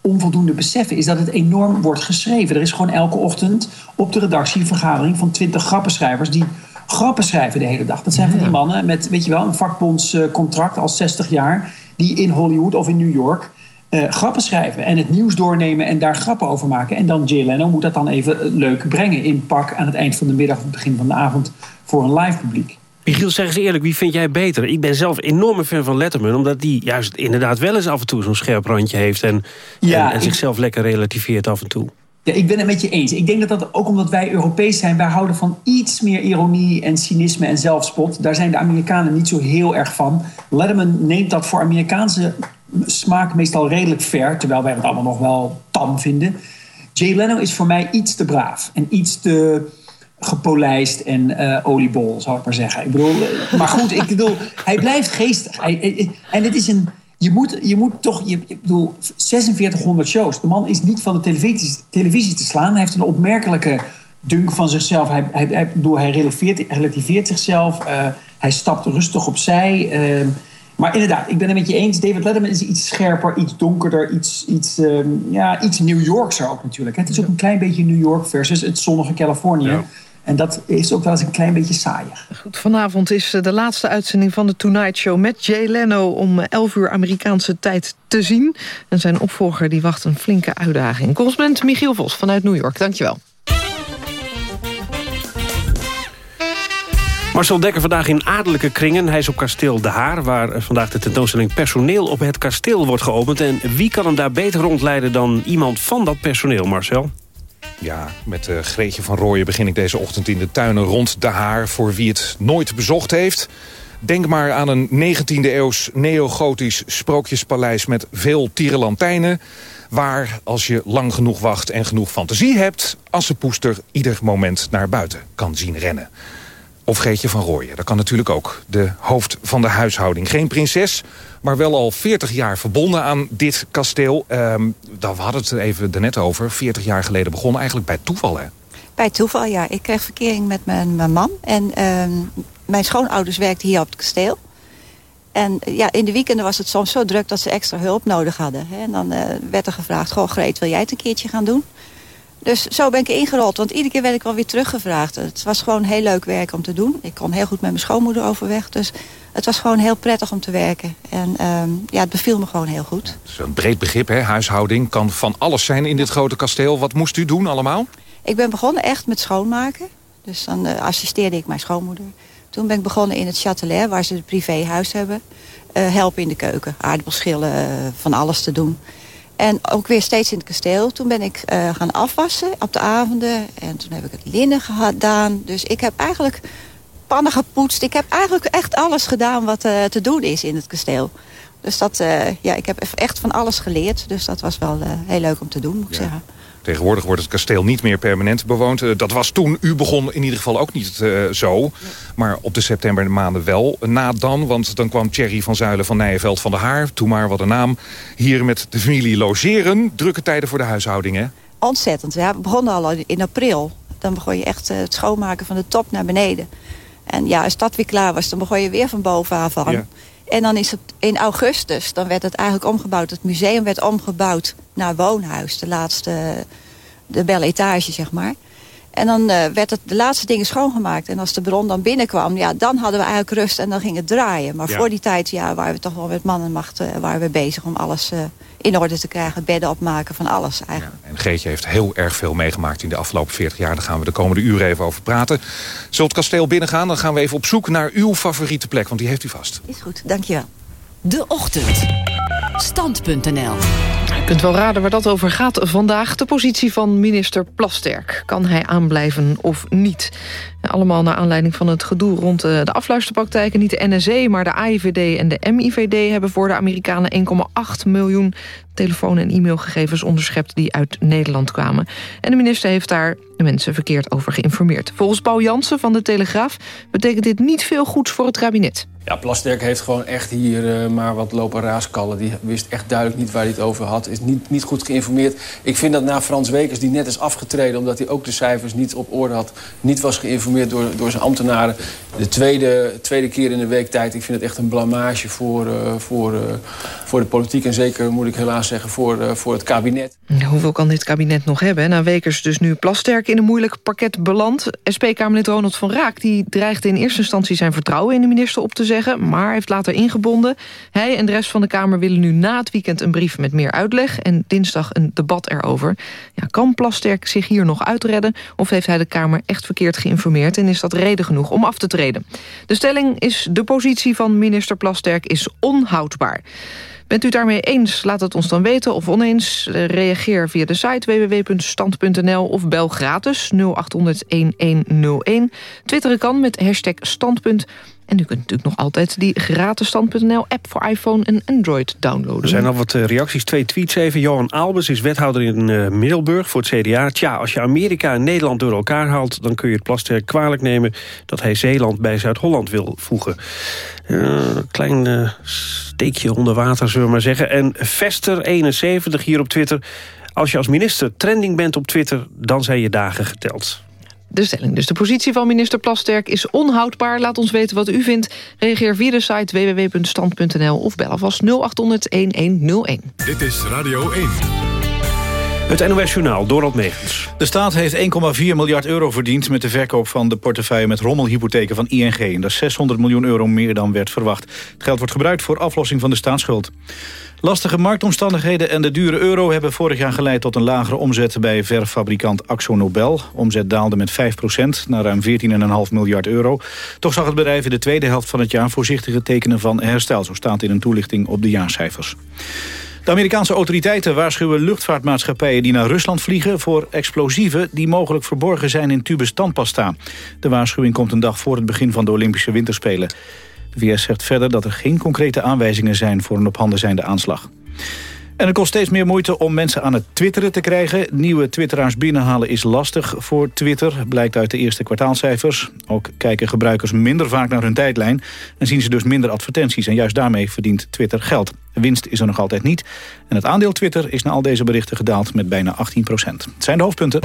onvoldoende beseffen, is dat het enorm wordt geschreven. Er is gewoon elke ochtend op de redactie een vergadering van twintig grappenschrijvers die grappen schrijven de hele dag. Dat zijn van die mannen met, weet je wel, een vakbondscontract al 60 jaar, die in Hollywood of in New York uh, grappen schrijven en het nieuws doornemen en daar grappen over maken. En dan Jay Leno moet dat dan even leuk brengen in pak aan het eind van de middag of het begin van de avond voor een live publiek. Michiel, zeg eens eerlijk, wie vind jij beter? Ik ben zelf enorme fan van Letterman... omdat die juist inderdaad wel eens af en toe zo'n scherp randje heeft... en, en, en zichzelf lekker relativeert af en toe. Ja, ik ben het met je eens. Ik denk dat dat ook omdat wij Europees zijn... wij houden van iets meer ironie en cynisme en zelfspot. Daar zijn de Amerikanen niet zo heel erg van. Letterman neemt dat voor Amerikaanse smaak meestal redelijk ver... terwijl wij het allemaal nog wel tam vinden. Jay Leno is voor mij iets te braaf en iets te gepolijst en uh, oliebol, zou ik maar zeggen. Ik bedoel, eh, maar goed, ik bedoel, hij blijft geestig. Hij, en het is een je moet, je moet toch, je, ik bedoel, 4600 shows. De man is niet van de televisie, televisie te slaan. Hij heeft een opmerkelijke dunk van zichzelf. Hij, hij, hij, bedoel, hij relativeert, relativeert zichzelf. Uh, hij stapt rustig opzij. Uh, maar inderdaad, ik ben het met je eens. David Letterman is iets scherper, iets donkerder, iets, iets, um, ja, iets New Yorkser ook natuurlijk. Het is ook een klein beetje New York versus het zonnige Californië. Ja. En dat is ook wel eens een klein beetje saaier. Goed, vanavond is eh, de laatste uitzending van de Tonight Show... met Jay Leno om 11 uur Amerikaanse tijd te zien. En zijn opvolger die wacht een flinke uitdaging. Correspondent Michiel Vos vanuit New York, dankjewel. Marcel Dekker vandaag in adellijke kringen. Hij is op kasteel De Haar, waar eh, vandaag de tentoonstelling personeel op het kasteel wordt geopend. En wie kan hem daar beter rondleiden dan iemand van dat personeel, Marcel? Ja, met uh, Greetje van Rooyen begin ik deze ochtend in de tuinen rond de Haar... voor wie het nooit bezocht heeft. Denk maar aan een 19e-eeuws neogotisch sprookjespaleis... met veel tierenlantijnen... waar, als je lang genoeg wacht en genoeg fantasie hebt... Assepoester ieder moment naar buiten kan zien rennen. Of Geetje van Rooyen, dat kan natuurlijk ook. De hoofd van de huishouding. Geen prinses, maar wel al 40 jaar verbonden aan dit kasteel. Um, we hadden het even net over. 40 jaar geleden begonnen eigenlijk bij toeval, hè? Bij toeval, ja. Ik kreeg verkering met mijn, mijn man. En um, mijn schoonouders werkten hier op het kasteel. En ja, in de weekenden was het soms zo druk dat ze extra hulp nodig hadden. En dan uh, werd er gevraagd, goh Greet, wil jij het een keertje gaan doen? Dus zo ben ik ingerold, want iedere keer werd ik wel weer teruggevraagd. Het was gewoon heel leuk werk om te doen. Ik kon heel goed met mijn schoonmoeder overweg. Dus het was gewoon heel prettig om te werken. En um, ja, het beviel me gewoon heel goed. Het is een breed begrip, hè? Huishouding kan van alles zijn in dit grote kasteel. Wat moest u doen allemaal? Ik ben begonnen echt met schoonmaken. Dus dan uh, assisteerde ik mijn schoonmoeder. Toen ben ik begonnen in het Châtelet, waar ze het privéhuis hebben. Uh, helpen in de keuken, aardappelschillen, uh, van alles te doen. En ook weer steeds in het kasteel. Toen ben ik uh, gaan afwassen op de avonden. En toen heb ik het linnen gedaan. Dus ik heb eigenlijk pannen gepoetst. Ik heb eigenlijk echt alles gedaan wat uh, te doen is in het kasteel. Dus dat, uh, ja, ik heb echt van alles geleerd. Dus dat was wel heel leuk om te doen, moet ik ja. zeggen. Tegenwoordig wordt het kasteel niet meer permanent bewoond. Uh, dat was toen, u begon in ieder geval ook niet uh, zo. Maar op de septembermaanden wel. Na dan, want dan kwam Thierry van Zuilen van Nijenveld van de Haar. Toen maar, wat een naam. Hier met de familie logeren. Drukke tijden voor de huishouding, hè? Ontzettend. Ja, we begonnen al in april. Dan begon je echt uh, het schoonmaken van de top naar beneden. En ja, als dat weer klaar was, dan begon je weer van bovenaf aan. Ja. En dan is het in augustus, dan werd het eigenlijk omgebouwd. Het museum werd omgebouwd naar woonhuis. De laatste, de belle etage, zeg maar. En dan uh, werd het de laatste dingen schoongemaakt. En als de bron dan binnenkwam, ja, dan hadden we eigenlijk rust en dan ging het draaien. Maar Ja. voor die tijd ja, waren we toch wel met man en macht uh, waren we bezig om alles uh, in orde te krijgen. Bedden opmaken, van alles eigenlijk. En Geetje heeft heel erg veel meegemaakt in de afgelopen 40 jaar. Daar gaan we de komende uren even over praten. Zult het kasteel binnengaan, dan gaan we even op zoek naar uw favoriete plek. Want die heeft u vast. Is goed, dankjewel. De Ochtend. Stand.nl Je kunt wel raden waar dat over gaat vandaag. De positie van minister Plasterk. Kan hij aanblijven of niet? Allemaal naar aanleiding van het gedoe rond de afluisterpraktijken. Niet de NSE, maar de AIVD en de MIVD... hebben voor de Amerikanen 1,8 miljoen telefoon- en e-mailgegevens onderschept... die uit Nederland kwamen. En de minister heeft daar de mensen verkeerd over geïnformeerd. Volgens Paul Jansen van de Telegraaf... betekent dit niet veel goeds voor het kabinet. Ja, Plasterk heeft gewoon echt hier uh, maar wat lopen raaskallen. Die wist echt duidelijk niet waar hij het over had. Is niet, niet goed geïnformeerd. Ik vind dat na Frans Wekers, die net is afgetreden... omdat hij ook de cijfers niet op orde had... niet was geïnformeerd door, door zijn ambtenaren. De tweede, tweede keer in de week tijd. Ik vind het echt een blamage voor, uh, voor, uh, voor de politiek. En zeker, moet ik helaas zeggen, voor, voor het kabinet. Hoeveel kan dit kabinet nog hebben? Na Wekers dus nu Plasterk in een moeilijk pakket beland. SP-Kamerlid Ronald van Raak die dreigde in eerste instantie... zijn vertrouwen in de minister op te zeggen... maar heeft later ingebonden. Hij en de rest van de Kamer willen nu na het weekend... een brief met meer uitleg en dinsdag een debat erover. Ja, kan Plasterk zich hier nog uitredden... of heeft hij de Kamer echt verkeerd geïnformeerd... en is dat reden genoeg om af te treden? De stelling is de positie van minister Plasterk is onhoudbaar. Bent u daarmee eens? Laat het ons dan weten. Of oneens, reageer via de site www.stand.nl of bel gratis 0800-1101. Twitteren kan met hashtag standpunt. En u kunt natuurlijk nog altijd die gratis stand.nl-app voor iPhone en Android downloaden. Er zijn al wat reacties, twee tweets even. Johan Albers is wethouder in uh, Middelburg voor het CDA. Tja, als je Amerika en Nederland door elkaar haalt... dan kun je het Plasterk kwalijk nemen dat hij Zeeland bij Zuid-Holland wil voegen. Uh, klein steekje onder water, zullen we maar zeggen. En Vester71 hier op Twitter. Als je als minister trending bent op Twitter, dan zijn je dagen geteld. De stelling dus. De positie van minister Plasterk is onhoudbaar. Laat ons weten wat u vindt. Reageer via de site www.stand.nl of bel alvast 0800-1101. Dit is Radio 1. Het NOS Journaal, Dorald Megens. De staat heeft 1,4 miljard euro verdiend... met de verkoop van de portefeuille met rommelhypotheken van ING. En dat is 600 miljoen euro meer dan werd verwacht. Het geld wordt gebruikt voor aflossing van de staatsschuld. Lastige marktomstandigheden en de dure euro hebben vorig jaar geleid tot een lagere omzet bij verfabrikant Axo Nobel. Omzet daalde met 5% naar ruim 14,5 miljard euro. Toch zag het bedrijf in de tweede helft van het jaar voorzichtige tekenen van herstel. Zo staat in een toelichting op de jaarcijfers. De Amerikaanse autoriteiten waarschuwen luchtvaartmaatschappijen die naar Rusland vliegen voor explosieven die mogelijk verborgen zijn in tubes tandpasta. De waarschuwing komt een dag voor het begin van de Olympische Winterspelen. De VS zegt verder dat er geen concrete aanwijzingen zijn voor een op handen zijnde aanslag. En het kost steeds meer moeite om mensen aan het twitteren te krijgen. Nieuwe twitteraars binnenhalen is lastig voor Twitter, blijkt uit de eerste kwartaalcijfers. Ook kijken gebruikers minder vaak naar hun tijdlijn en zien ze dus minder advertenties. En juist daarmee verdient Twitter geld. Winst is er nog altijd niet. En het aandeel Twitter is na al deze berichten gedaald met bijna 18 procent. Het zijn de hoofdpunten.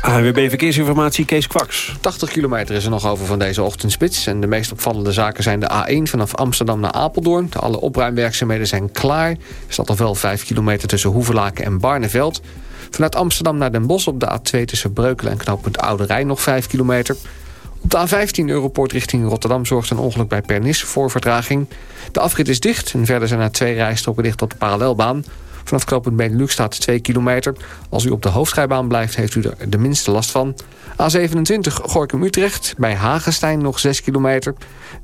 ANWB Verkeersinformatie, Kees Kwaks. 80 kilometer is er nog over van deze ochtendspits. En de meest opvallende zaken zijn de A1 vanaf Amsterdam naar Apeldoorn. De alle opruimwerkzaamheden zijn klaar. Er staat nog wel 5 kilometer tussen Hoevelaken en Barneveld. Vanuit Amsterdam naar Den Bosch op de A2 tussen Breukelen en knooppunt Oude Rijn nog 5 kilometer. Op de A15 Europoort richting Rotterdam zorgt een ongeluk bij Pernis voor vertraging. De afrit is dicht en verder zijn er twee rijstroken dicht op de parallelbaan. Vanaf knooppunt Benelux staat 2 kilometer. Als u op de hoofdrijbaan blijft, heeft u er de minste last van. A27 Gorkum-Utrecht, bij Hagenstein nog 6 kilometer.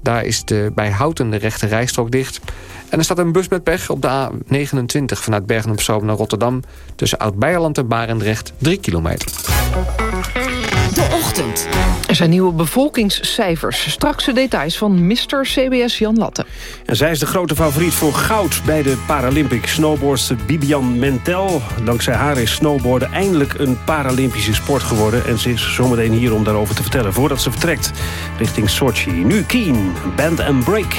Daar is de, bij Houten de rechte rijstrook dicht. En er staat een bus met pech op de A29 vanuit Bergen-op-Zoom naar Rotterdam. Tussen Oud-Beijerland en Barendrecht 3 kilometer. De Ochtend. Er zijn nieuwe bevolkingscijfers. Straks de details van Mr. CBS Jan Latte. En zij is de grote favoriet voor goud bij de Paralympic. Snowboardster Bibian Mentel. Dankzij haar is snowboarden eindelijk een Paralympische sport geworden. En ze is zometeen hier om daarover te vertellen. Voordat ze vertrekt richting Sochi. Nu Keen, Band and Break.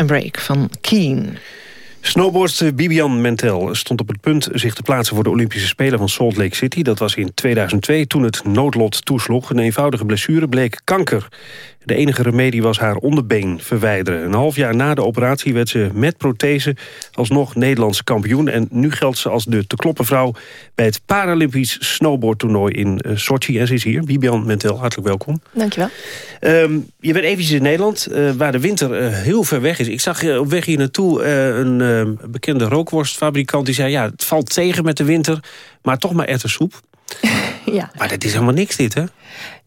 And Break van Keen. Snowboardster Bibian Mentel stond op het punt zich te plaatsen voor de Olympische Spelen van Salt Lake City. Dat was in 2002 toen het noodlot toesloeg. Een eenvoudige blessure bleek kanker. De enige remedie was haar onderbeen verwijderen. Een half jaar na de operatie werd ze met prothese alsnog Nederlandse kampioen. En nu geldt ze als de te kloppen vrouw bij het Paralympisch snowboardtoernooi in uh, Sochi. En ze is hier. Bibian Mentel, hartelijk welkom. Dankjewel. Um, je bent eventjes in Nederland, uh, waar de winter uh, heel ver weg is. Ik zag op weg hier naartoe een bekende rookworstfabrikant die zei... ja, het valt tegen met de winter, maar toch maar ettersoep. ja. Maar dat is helemaal niks dit, hè?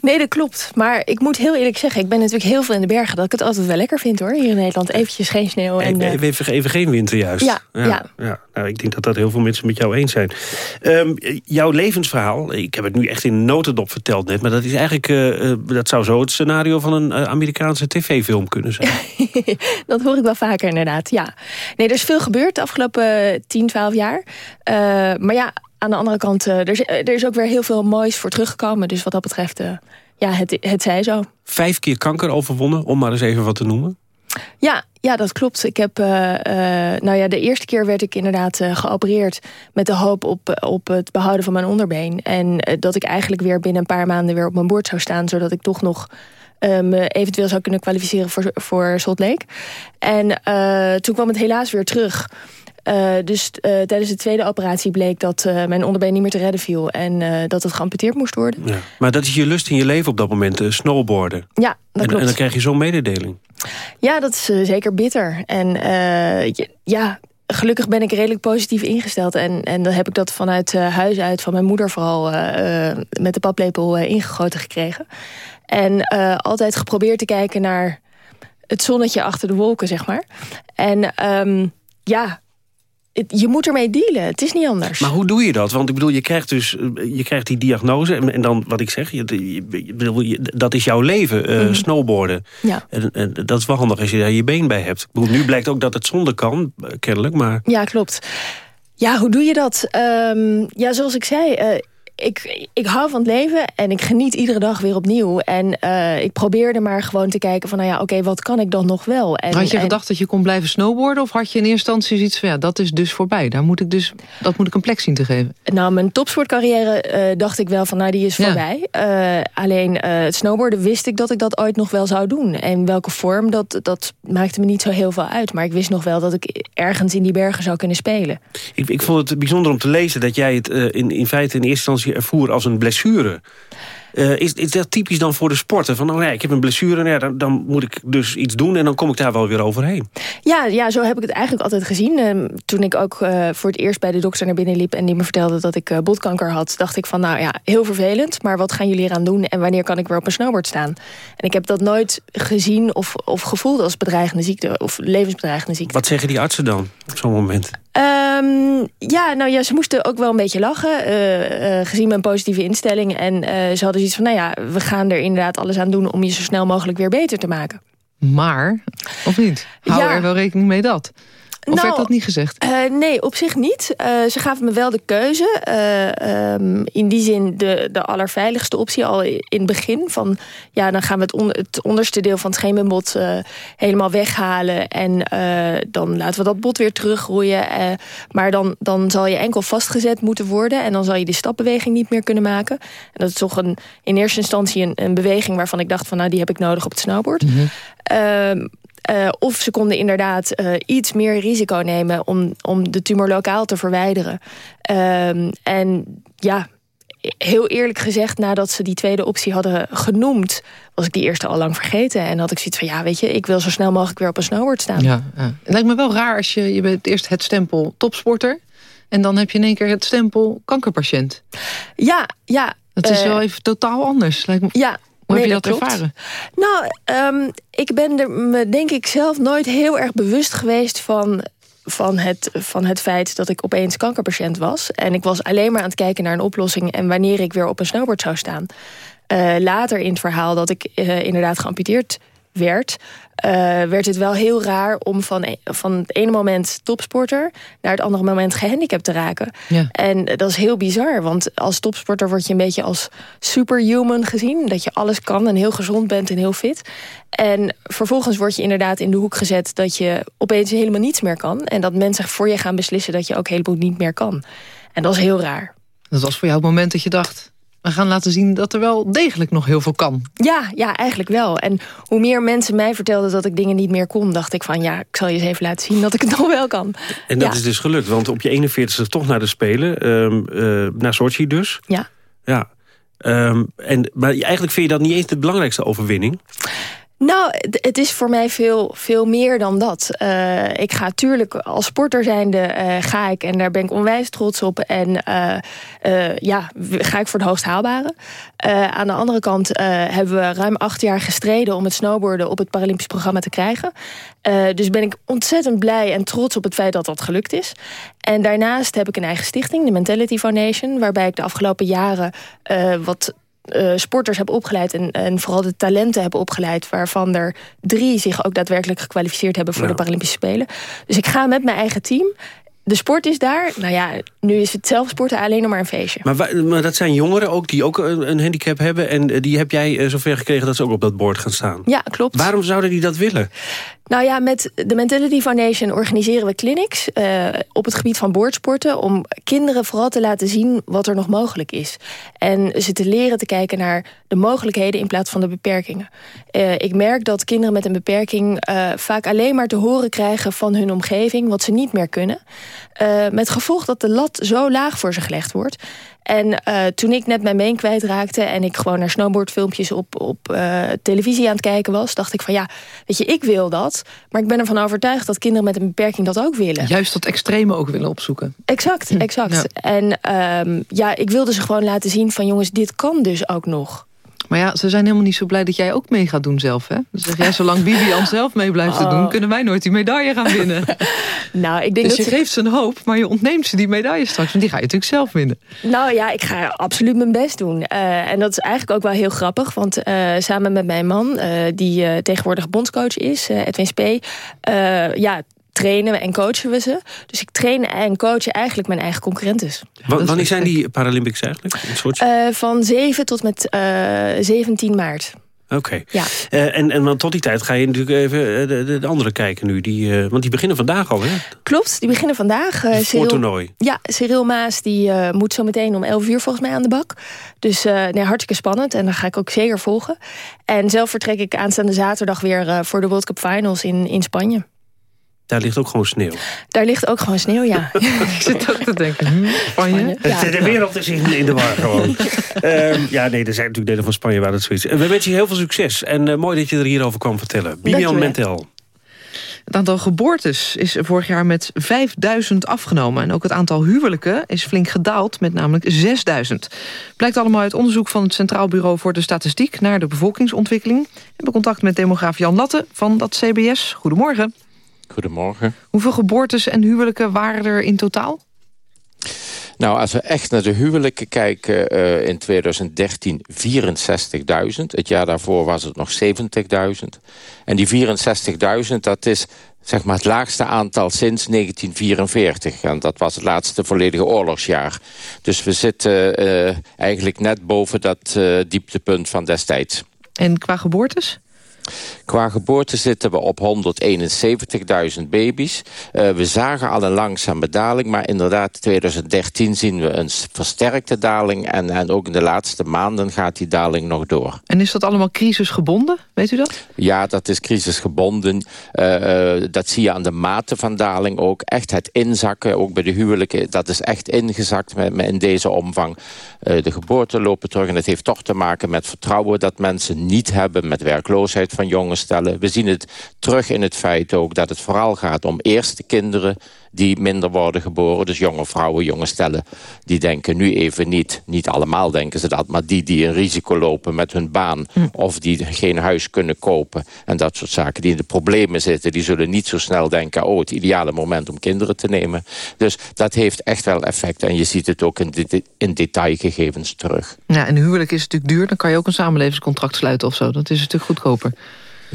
Nee, dat klopt. Maar ik moet heel eerlijk zeggen... ik ben natuurlijk heel veel in de bergen... dat ik het altijd wel lekker vind, hoor. Hier in Nederland eventjes geen sneeuw. En, even, even, even geen winter, juist. Ja, ja. ja. Nou, ik denk dat dat heel veel mensen met jou eens zijn. Um, jouw levensverhaal... ik heb het nu echt in notendop verteld net... maar dat is eigenlijk... Uh, dat zou zo het scenario van een Amerikaanse tv-film kunnen zijn. dat hoor ik wel vaker, inderdaad, ja. Nee, er is veel gebeurd de afgelopen 10, 12 jaar. Uh, maar ja, aan de andere kant, uh, er, is, er, is, ook weer heel veel moois voor teruggekomen. Dus wat dat betreft, uh, ja, het, het zij zo. Vijf keer kanker overwonnen, om maar eens even wat te noemen. Ja, ja dat klopt. Ik heb, uh, nou ja, de eerste keer werd ik inderdaad geopereerd... met de hoop op, op het behouden van mijn onderbeen. En dat ik eigenlijk weer binnen een paar maanden weer op mijn boord zou staan... zodat ik toch nog me eventueel zou kunnen kwalificeren voor, voor Salt Lake. En toen kwam het helaas weer terug... Uh, dus uh, tijdens de tweede operatie bleek dat uh, mijn onderbeen niet meer te redden viel. En dat het geamputeerd moest worden. Ja. Maar dat is je lust in je leven op dat moment, snowboarden. Ja, dat en, klopt. En dan krijg je zo'n mededeling. Ja, dat is zeker bitter. En ja, gelukkig ben ik redelijk positief ingesteld. En, en dan heb ik dat vanuit huis uit, van mijn moeder vooral... met de paplepel ingegoten gekregen. En altijd geprobeerd te kijken naar het zonnetje achter de wolken, zeg maar. En um, ja, je moet ermee dealen. Het is niet anders. Maar hoe doe je dat? Want ik bedoel, je krijgt dus je krijgt die diagnose. En, en dan wat ik zeg, je, dat is jouw leven, uh, mm. snowboarden. Ja. En, en, dat is wel handig als je daar je been bij hebt. Ik bedoel, nu blijkt ook dat het zonder kan, kennelijk. Maar... Ja, klopt. Ja, hoe doe je dat? Um, ja, zoals ik zei... Uh, ik, ik hou van het leven en ik geniet iedere dag weer opnieuw. En uh, ik probeerde maar gewoon te kijken van... nou ja, oké, okay, wat kan ik dan nog wel? En, had je en, gedacht dat je kon blijven snowboarden? Of had je in eerste instantie zoiets van... ja, dat is dus voorbij, Daar moet ik dus, dat moet ik een plek zien te geven? Nou, mijn topsportcarrière uh, dacht ik wel van... nou, die is voorbij. Ja. Uh, alleen het snowboarden wist ik dat ik dat ooit nog wel zou doen. En welke vorm, dat, dat maakte me niet zo heel veel uit. Maar ik wist nog wel dat ik ergens in die bergen zou kunnen spelen. Ik, ik vond het bijzonder om te lezen dat jij het in, in feite in eerste instantie ervoer als een blessure. Uh, is, is dat typisch dan voor de sporten? Van, oh nee, ik heb een blessure, nou ja, dan, dan, moet ik dus iets doen... en dan kom ik daar wel weer overheen. Ja, ja zo heb ik het eigenlijk altijd gezien. Uh, toen ik ook uh, voor het eerst bij de dokter naar binnen liep... en die me vertelde dat ik botkanker had... dacht ik van, nou ja, heel vervelend... maar wat gaan jullie eraan doen en wanneer kan ik weer op een snowboard staan? En ik heb dat nooit gezien of, of gevoeld als bedreigende ziekte... of levensbedreigende ziekte. Wat zeggen die artsen dan op zo'n moment? Um, ja, nou ja, ze moesten ook wel een beetje lachen... gezien mijn positieve instelling. En ze hadden zoiets van, nou ja, we gaan er inderdaad alles aan doen... om je zo snel mogelijk weer beter te maken. Maar, of niet? Hou ja. er wel rekening mee dat? Of nou, werd dat niet gezegd? Uh, nee, op zich niet. Uh, ze gaven me wel de keuze. Uh, um, in die zin de, de allerveiligste optie al in het begin. Van, ja, dan gaan we het, on, het onderste deel van het scheenbeenbod helemaal weghalen. En dan laten we dat bot weer teruggroeien. maar dan, dan zal je enkel vastgezet moeten worden. En dan zal je die stapbeweging niet meer kunnen maken. En dat is toch een, in eerste instantie een, een beweging waarvan ik dacht... van nou, die heb ik nodig op het snowboard. Mm -hmm. Uh, of ze konden inderdaad uh, iets meer risico nemen om, om de tumor lokaal te verwijderen. Uh, en ja, heel eerlijk gezegd, nadat ze die tweede optie hadden genoemd... was ik die eerste al lang vergeten. En had ik zoiets van, ja, weet je, ik wil zo snel mogelijk weer op een snowboard staan. Ja, ja. Het lijkt me wel raar als je, je bent eerst het stempel topsporter... en dan heb je in één keer het stempel kankerpatiënt. Ja, ja. Dat is wel even totaal anders, lijkt me. Ja, Hoe nee, heb je dat, ervaren? Nou, um, ik ben er me denk ik zelf nooit heel erg bewust geweest van... Van het, van het feit dat ik opeens kankerpatiënt was. En ik was alleen maar aan het kijken naar een oplossing... en wanneer ik weer op een snowboard zou staan. Uh, later in het verhaal dat ik uh, inderdaad geamputeerd werd... Uh, werd het wel heel raar om van, e van het ene moment topsporter... naar het andere moment gehandicapt te raken. Ja. En dat is heel bizar, want als topsporter word je een beetje als superhuman gezien. Dat je alles kan en heel gezond bent en heel fit. En vervolgens word je inderdaad in de hoek gezet... dat je opeens helemaal niets meer kan. En dat mensen voor je gaan beslissen dat je ook helemaal niet meer kan. En dat is heel raar. Dat was voor jou het moment dat je dacht... we gaan laten zien dat er wel degelijk nog heel veel kan. Ja, ja, eigenlijk wel. En hoe meer mensen mij vertelden dat ik dingen niet meer kon... dacht ik van, ja, ik zal je eens even laten zien dat ik het nog wel kan. En dat ja. is dus gelukt, want op je 41ste toch naar de Spelen. Um, uh, naar Sochi dus. Ja. Ja. Um, en, maar eigenlijk vind je dat niet eens de belangrijkste overwinning? Nou, het is voor mij veel, veel meer dan dat. Uh, ik ga natuurlijk als sporter zijnde uh, ga ik en daar ben ik onwijs trots op. En uh, ja, ga ik voor het hoogst haalbare. aan de andere kant hebben we ruim acht jaar gestreden om het snowboarden op het Paralympisch programma te krijgen. dus ben ik ontzettend blij en trots op het feit dat dat gelukt is. En daarnaast heb ik een eigen stichting, de Mentality Foundation, waarbij ik de afgelopen jaren wat uh, sporters heb opgeleid... En, en vooral de talenten hebben opgeleid... waarvan er drie zich ook daadwerkelijk gekwalificeerd hebben... voor de Paralympische Spelen. Dus ik ga met mijn eigen team. De sport is daar. Nou ja, nu is het zelf sporten alleen nog maar een feestje. Maar, maar dat zijn jongeren ook die ook een, een handicap hebben... en eh, die heb jij eh, zover gekregen dat ze ook op dat bord gaan staan. Ja, klopt. Waarom zouden die dat willen? Nou ja, met de Mentality Foundation organiseren we clinics uh, op het gebied van boordsporten... om kinderen vooral te laten zien wat er nog mogelijk is. En ze te leren te kijken naar de mogelijkheden in plaats van de beperkingen. Uh, ik merk dat kinderen met een beperking uh, vaak alleen maar te horen krijgen van hun omgeving... wat ze niet meer kunnen. Uh, met gevolg dat de lat zo laag voor ze gelegd wordt... En uh, toen ik net mijn been kwijtraakte... en ik gewoon naar snowboardfilmpjes op, op uh, televisie aan het kijken was... dacht ik van ja, weet je, ik wil dat. Maar ik ben ervan overtuigd dat kinderen met een beperking dat ook willen. Juist dat extreme ook willen opzoeken. Exact, exact. Ja. En um, ja, ik wilde ze gewoon laten zien van jongens, dit kan dus ook nog. Maar ja, ze zijn helemaal niet zo blij dat jij ook mee gaat doen zelf, hè? Zeg jij, zolang Bibian zelf mee blijft oh. doen... kunnen wij nooit die medaille gaan winnen. nou, ik denk dus dat je ze... geeft ze een hoop, maar je ontneemt ze die medaille straks. Want die ga je natuurlijk zelf winnen. Nou ja, ik ga absoluut mijn best doen. Uh, en dat is eigenlijk ook wel heel grappig. Want uh, samen met mijn man, uh, die tegenwoordig bondscoach is, Edwin Spee... ja, trainen en coachen we ze. Dus ik train en coach eigenlijk mijn eigen concurrentes. W wanneer zijn die Paralympics eigenlijk? Uh, van 7 tot met uh, 17 maart. Oké. Okay. Ja. Uh, en, en tot die tijd ga je natuurlijk even de, de, de andere kijken nu. Die, uh, want die beginnen vandaag al, hè? Klopt, die beginnen vandaag. Uh, Voor toernooi. Ja, Cyril Maas die moet zo meteen om 11 uur volgens mij aan de bak. Dus nee, hartstikke spannend en dat ga ik ook zeker volgen. En zelf vertrek ik aanstaande zaterdag weer voor de World Cup Finals in, in Spanje. Daar ligt ook gewoon sneeuw. Daar ligt ook gewoon sneeuw, ja. ik zit ook te denken, hm, Spanje? Ja. De, wereld is in, in de war gewoon. um, ja, nee, er zijn natuurlijk delen van Spanje waar dat zoiets is. We wensen je heel veel succes. En uh, mooi dat je er hierover kwam vertellen. Bibian Mentel. Het aantal geboortes is vorig jaar met 5000 afgenomen. En ook het aantal huwelijken is flink gedaald met namelijk 6000. Blijkt allemaal uit onderzoek van het Centraal Bureau voor de Statistiek... naar de bevolkingsontwikkeling. We hebben contact met demograaf Jan Latte van dat CBS. Goedemorgen. Goedemorgen. Hoeveel geboortes en huwelijken waren er in totaal? Nou, als we echt naar de huwelijken kijken, uh, in 2013 64.000. Het jaar daarvoor was het nog 70.000. En die 64.000, dat is zeg maar het laagste aantal sinds 1944. En dat was het laatste volledige oorlogsjaar. Dus we zitten uh, eigenlijk net boven dat uh, dieptepunt van destijds. En qua geboortes? Qua geboorte zitten we op 171.000 baby's. Uh, we zagen al een langzame daling, maar inderdaad 2013 zien we een versterkte daling. En, en ook in de laatste maanden gaat die daling nog door. En is dat allemaal crisisgebonden? Weet u dat? Ja, dat is crisisgebonden. Uh, uh, dat zie je aan de mate van daling ook. Echt het inzakken, ook bij de huwelijken, dat is echt ingezakt met, met in deze omvang. de geboorten lopen terug en het heeft toch te maken met vertrouwen dat mensen niet hebben met werkloosheid van jonge stellen. We zien het terug in het feit ook dat het vooral gaat om eerste kinderen die minder worden geboren. Dus jonge vrouwen, jonge stellen, die denken nu even niet... niet allemaal denken ze dat, maar die die een risico lopen met hun baan... Hm. of die geen huis kunnen kopen en dat soort zaken... die in de problemen zitten, die zullen niet zo snel denken... oh, het ideale moment om kinderen te nemen. Dus dat heeft echt wel effect en je ziet het ook in, de, in detailgegevens terug. Ja, en huwelijk is natuurlijk duur, dan kan je ook een samenlevingscontract sluiten of zo. Dat is stuk goedkoper.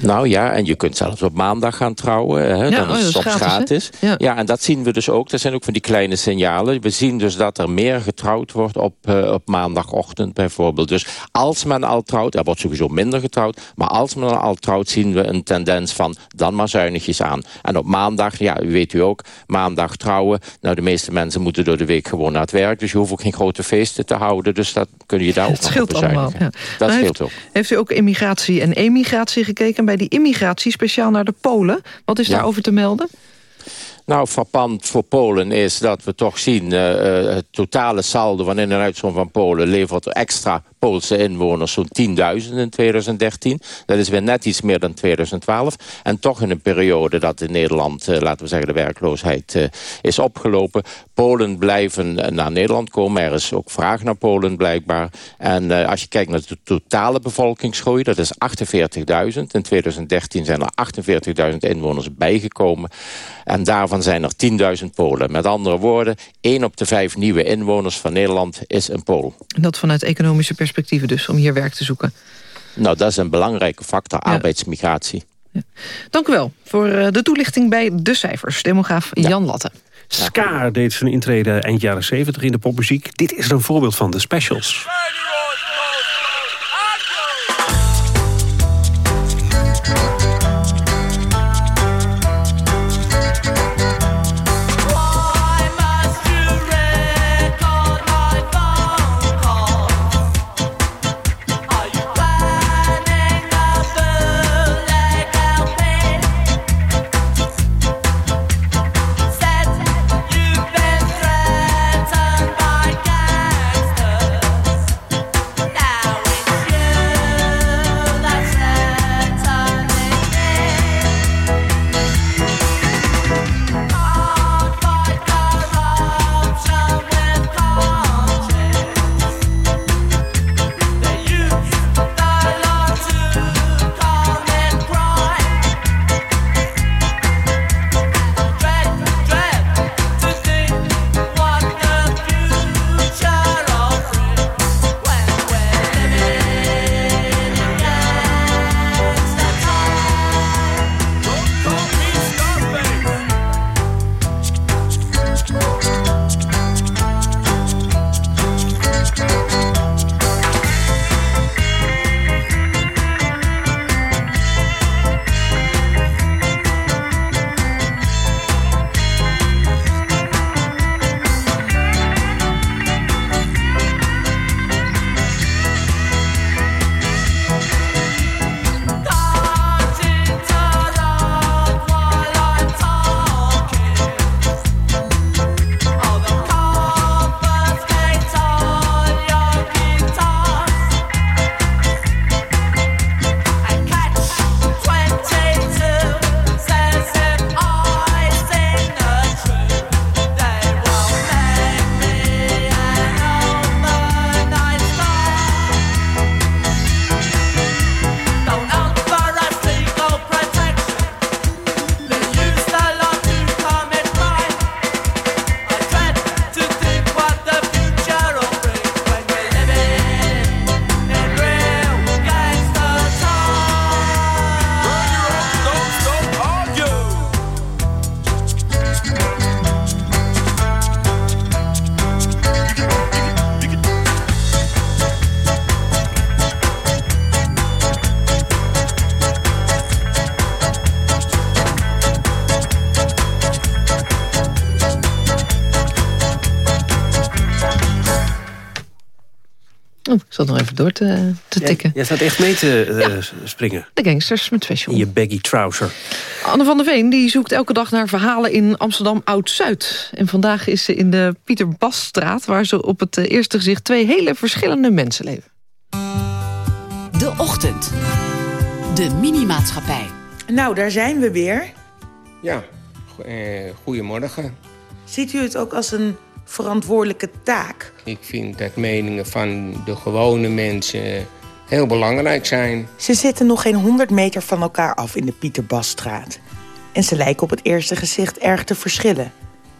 Nou ja, en je kunt zelfs op maandag gaan trouwen. Hè? Ja, dan oh, dat is is het soms gratis? Ja. Ja. en dat zien we dus ook. Dat zijn ook van die kleine signalen. We zien dus dat er meer getrouwd wordt op, eh, op maandagochtend bijvoorbeeld. Dus als men al trouwt, er wordt sowieso minder getrouwd... maar als men al trouwt, zien we een tendens van dan maar zuinigjes aan. En op maandag, ja, u weet u ook, maandag trouwen. Nou, de meeste mensen moeten door de week gewoon naar het werk. Dus je hoeft ook geen grote feesten te houden. Dus dat kun je daar ook Het nog scheelt op allemaal. bezuinigen. Ja. Dat Nou, scheelt heeft, ook. Heeft u ook immigratie en emigratie gekeken? Bij die immigratie speciaal naar de Polen. Wat is Ja. daarover te melden? Nou, frappant voor Polen is dat we toch zien... eh, het totale saldo van in- en uitstroom van Polen... levert extra Poolse inwoners zo'n 10.000 in 2013. Dat is weer net iets meer dan 2012. En toch in een periode dat in Nederland... eh, laten we zeggen, de werkloosheid eh, is opgelopen. Polen blijven eh, naar Nederland komen. Er is ook vraag naar Polen blijkbaar. En als je kijkt naar de totale bevolkingsgroei... dat is 48.000. In 2013 zijn er 48.000 inwoners bijgekomen. En daarvan zijn er 10.000 Polen. Met andere woorden, één op de vijf nieuwe inwoners van Nederland is een Pool. Dat vanuit economische perspectieven dus, om hier werk te zoeken. Nou, dat is een belangrijke factor, arbeidsmigratie. Dank u wel voor eh, de toelichting bij de cijfers. Demograaf Jan Latte. Ska deed zijn intrede eind jaren 70 in de popmuziek. Dit is een voorbeeld van de specials. Door te, te tikken. Jij staat echt mee te eh, springen. De gangsters met special. In je baggy trouser. Anne van der Veen die zoekt elke dag naar verhalen in Amsterdam Oud-Zuid. En vandaag is ze in de Pieter Basstraat... waar ze op het eh, eerste gezicht twee hele verschillende mensen leven. De Ochtend. De Minimaatschappij. Nou, daar zijn we weer. Ja, eh, goedemorgen. Ziet u het ook als een verantwoordelijke taak? Ik vind dat meningen van de gewone mensen heel belangrijk zijn. Ze zitten nog geen 100 meter van elkaar af in de Pieterbasstraat. En ze lijken op het eerste gezicht erg te verschillen.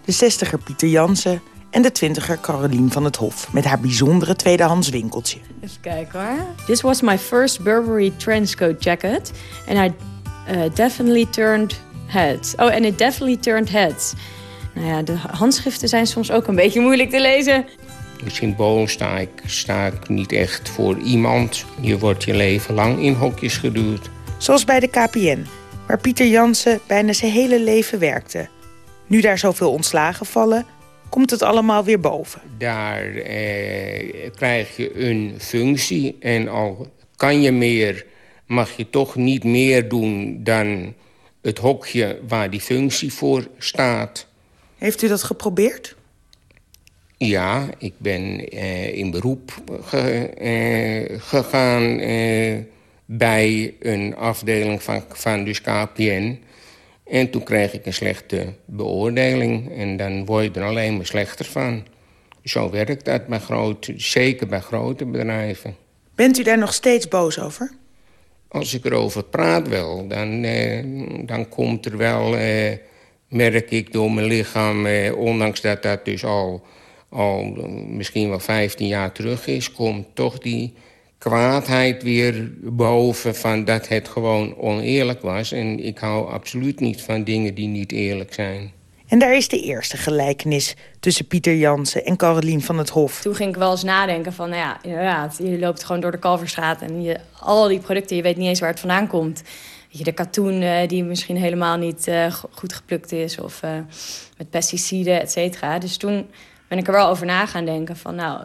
De zestiger Pieter Jansen En de twintiger Carolien van het Hof met haar bijzondere tweedehands winkeltje. Even kijken hoor. This was my first Burberry trenchcoat jacket. And I uh, definitely turned heads. Oh, and it definitely turned heads. Nou ja, de handschriften zijn soms ook een beetje moeilijk te lezen. Symbool sta ik, sta ik niet echt voor iemand. Je wordt je leven lang in hokjes geduwd. Zoals bij de KPN, waar Pieter Jansen bijna zijn hele leven werkte. Nu daar zoveel ontslagen vallen, komt het allemaal weer boven. Daar eh, krijg je een functie en al kan je meer... mag je toch niet meer doen dan het hokje waar die functie voor staat. Heeft u dat geprobeerd? Ja, ik ben eh, in beroep ge, eh, gegaan eh, bij een afdeling van, van dus KPN. En toen kreeg ik een slechte beoordeling. En dan word je er alleen maar slechter van. Zo werkt dat bij grote, zeker bij grote bedrijven. Bent u daar nog steeds boos over? Als ik erover praat wel, dan, eh, dan komt er wel... Eh, merk ik door mijn lichaam, eh, ondanks dat dat dus al, al misschien wel 15 jaar terug is... komt toch die kwaadheid weer boven van dat het gewoon oneerlijk was. En ik hou absoluut niet van dingen die niet eerlijk zijn. En daar is de eerste gelijkenis tussen Pieter Jansen en Carolien van het Hof. Toen ging ik wel eens nadenken van, nou ja, inderdaad... je loopt gewoon door de Kalverstraat en je, al die producten... je weet niet eens waar het vandaan komt. Je, de katoen uh, die misschien helemaal niet uh, goed geplukt is... of uh, met pesticiden, et cetera. Dus toen ben ik er wel over na gaan denken van... nou,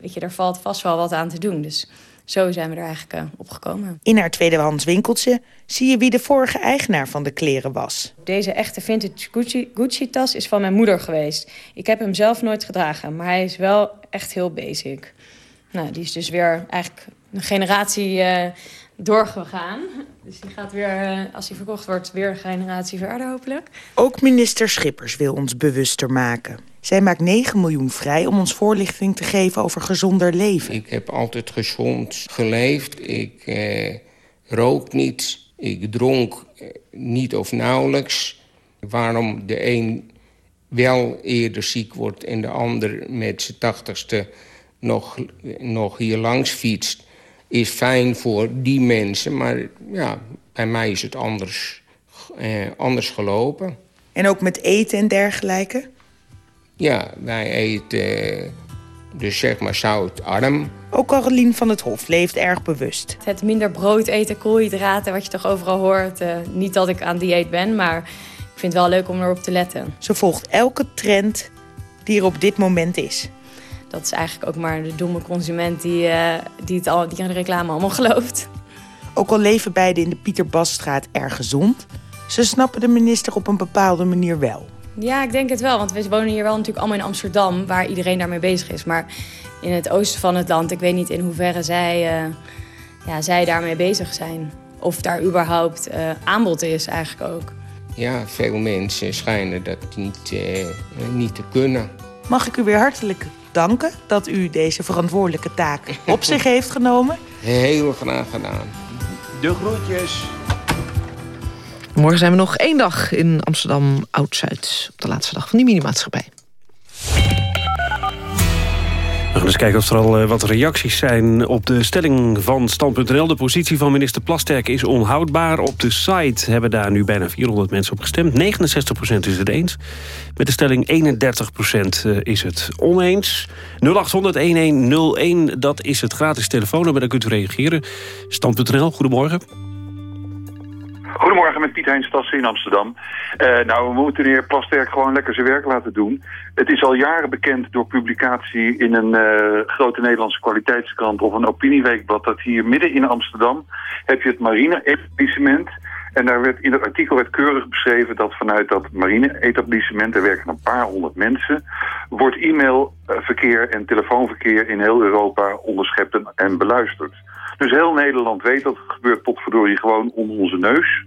weet je, er valt vast wel wat aan te doen. Dus zo zijn we er eigenlijk op gekomen. In haar tweedehands winkeltje zie je wie de vorige eigenaar van de kleren was. Deze echte vintage Gucci-tas Gucci is van mijn moeder geweest. Ik heb hem zelf nooit gedragen, maar hij is wel echt heel basic. Nou, die is dus weer eigenlijk een generatie uh, doorgegaan. Dus die gaat weer, uh, als hij verkocht wordt, weer een generatie verder hopelijk. Ook minister Schippers wil ons bewuster maken. Zij maakt 9 miljoen vrij om ons voorlichting te geven over gezonder leven. Ik heb altijd gezond geleefd. Ik eh, rook niet. Ik dronk niet of nauwelijks. Waarom de een wel eerder ziek wordt en de ander met zijn tachtigste nog, nog hier langs fietst... is fijn voor die mensen, maar ja, bij mij is het anders, eh, anders gelopen. En ook met eten en dergelijke? Ja, wij eten dus zeg maar zoutarm. Ook Carolien van het Hof leeft erg bewust. Het minder brood eten, koolhydraten, wat je toch overal hoort. Uh, niet dat ik aan dieet ben, maar ik vind het wel leuk om erop te letten. Ze volgt elke trend die er op dit moment is. Dat is eigenlijk ook maar de domme consument die, uh, die, het al, die aan de reclame allemaal gelooft. Ook al leven beiden in de Pieter Basstraat erg gezond... ze snappen de minister op een bepaalde manier wel. Ja, ik denk het wel. Want we wonen hier wel natuurlijk allemaal in Amsterdam... waar iedereen daarmee bezig is. Maar in het oosten van het land, ik weet niet in hoeverre zij, uh, ja, zij daarmee bezig zijn. Of daar überhaupt uh, aanbod is eigenlijk ook. Ja, veel mensen schijnen dat niet, uh, niet te kunnen. Mag ik u weer hartelijk danken dat u deze verantwoordelijke taak op zich heeft genomen? Heel graag gedaan. De groetjes. Morgen zijn we nog één dag in Amsterdam Oud-Zuid. Op de laatste dag van die minimaatschappij. We gaan eens kijken of er al wat reacties zijn op de stelling van Stand.nl. De positie van minister Plasterk is onhoudbaar. Op de site hebben daar nu bijna 400 mensen op gestemd. 69% is het eens. Met de stelling 31% is het oneens. 0800-1101, dat is het gratis telefoonnummer. Daar kunt u reageren. Stand.nl, goedemorgen. Goedemorgen met Piet Heinstassen in Amsterdam. Uh, nou, we moeten de heer Plasterk gewoon lekker zijn werk laten doen. Het is al jaren bekend door publicatie in een uh, grote Nederlandse kwaliteitskrant... of een opinieweekblad dat hier midden in Amsterdam... heb je het marine-etablissement... En daar werd in het artikel werd keurig beschreven dat vanuit dat marine-etablissement, er werken een paar honderd mensen, wordt e-mailverkeer en telefoonverkeer in heel Europa onderschept en beluisterd. Dus heel Nederland weet dat het gebeurt potverdorie gewoon onder onze neus.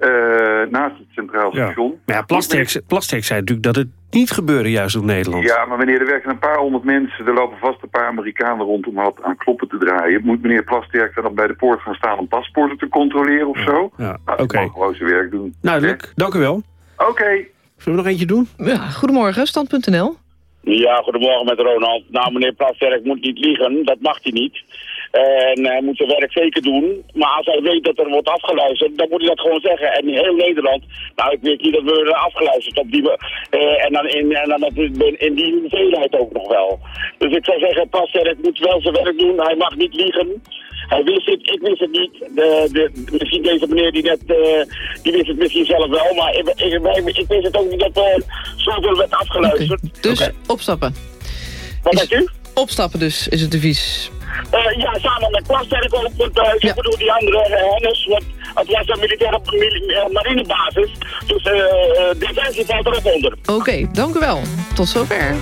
Uh, naast het Centraal Station. Ja, maar ja, Plasterk, Plasterk zei natuurlijk dat het niet gebeurde juist op Nederland. Ja, maar wanneer er werken een paar honderd mensen... er lopen vast een paar Amerikanen rond om wat aan kloppen te draaien. Moet meneer Plasterk dan op bij de poort gaan staan om paspoorten te controleren of zo? Ja, nou, oké. Okay. gewoon zijn werk doen. Duidelijk, dank u wel. Oké. Okay. Zullen we nog eentje doen? Ja, goedemorgen, stand.nl. Ja, goedemorgen met Ronald. Nou, meneer Plasterk moet niet liegen, dat mag hij niet. En hij moet zijn werk zeker doen. Maar als hij weet dat er wordt afgeluisterd, dan moet hij dat gewoon zeggen. En in heel Nederland, nou ik weet niet dat we worden afgeluisterd op die, uh, en dan, in, en dan in, in die hoeveelheid ook nog wel. Dus ik zou zeggen, Plasterk moet wel zijn werk doen, hij mag niet liegen. Hij wist het, ik wist het niet. De, de, misschien deze meneer die net, uh, die wist het misschien zelf wel, maar ik, ik, ik, ik wist het ook niet dat er zoveel werd afgeluisterd. Okay. Dus okay. opstappen. Wat zegt u? Opstappen dus, is het devies. Uh, ja, samen met Plasterk ook, want uh, ik ja. bedoel die andere uh, Hennis, want het was een militaire marinebasis, dus defensie valt er ook onder. Oké, okay, dank u wel. Tot zover.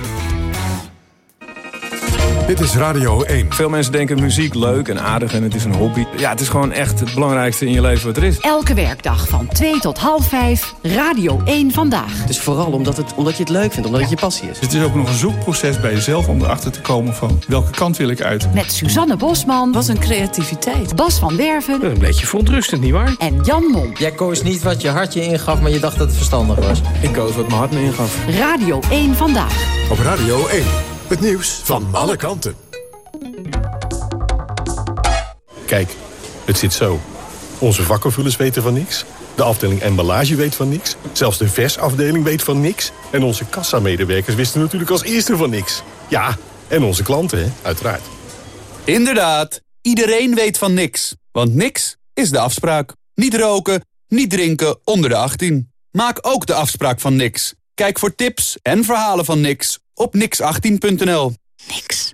Dit is Radio 1. Veel mensen denken muziek leuk en aardig en het is een hobby. Ja, het is gewoon echt het belangrijkste in je leven wat er is. Elke werkdag van 2 tot half 5, Radio 1 Vandaag. Het is vooral omdat, het, omdat je het leuk vindt, omdat het je passie is. Het is ook nog een zoekproces bij jezelf om erachter te komen van welke kant wil ik uit. Met Suzanne Bosman. Wat een creativiteit. Bas van Werven. Een beetje verontrustend, nietwaar? En Jan Mom. Jij koos niet wat je hart je ingaf, maar je dacht dat het verstandig was. Ik koos wat mijn hart me ingaf. Radio 1 Vandaag. Op Radio 1. Het nieuws van alle kanten. Kijk, het zit zo. Onze vakkenvullers weten van niks. De afdeling emballage weet van niks. Zelfs de versafdeling weet van niks. En onze kassamedewerkers wisten natuurlijk als eerste van niks. Ja, en onze klanten, hè, uiteraard. Inderdaad, iedereen weet van niks. Want niks is de afspraak. Niet roken, niet drinken onder de 18. Maak ook de afspraak van niks. Kijk voor tips en verhalen van niks op nix18.nl. Niks.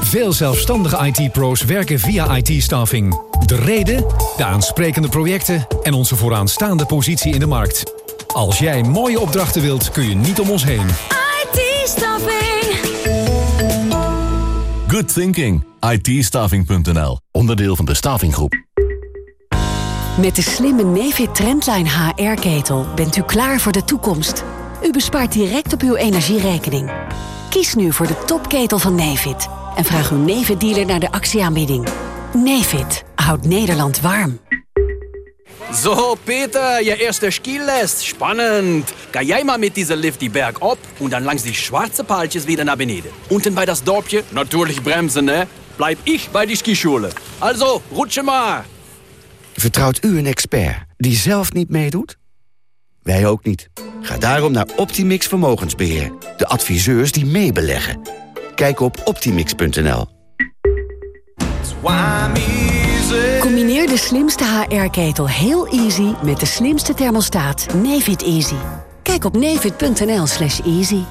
Veel zelfstandige IT-pro's werken via IT-staffing. De reden, de aansprekende projecten en onze vooraanstaande positie in de markt. Als jij mooie opdrachten wilt, kun je niet om ons heen. IT-staffing. Good thinking. IT-staffing.nl. Onderdeel van de Staffinggroep. Met de slimme Nefit Trendline HR-ketel bent u klaar voor de toekomst. U bespaart direct op uw energierekening. Kies nu voor de topketel van Nefit en vraag uw Nefit-dealer naar de actieaanbieding. Nefit houdt Nederland warm. So, Peter, je eerste Skilest. Spannend. Ga jij mal mit dieser Lift die Berg op und dann langs die schwarze Paaltjes wieder nach beneden. Unten bei das Dorpje, natürlich bremsen, ne? Bleib ich bei die Skischule. Also, rutsche maar. Vertrouwt u een expert die zelf niet meedoet? Wij ook niet. Ga daarom naar Optimix Vermogensbeheer. De adviseurs die meebeleggen. Kijk op optimix.nl. Combineer de slimste HR-ketel heel easy met de slimste thermostaat Nefit Easy. Kijk op nefit.nl slash easy.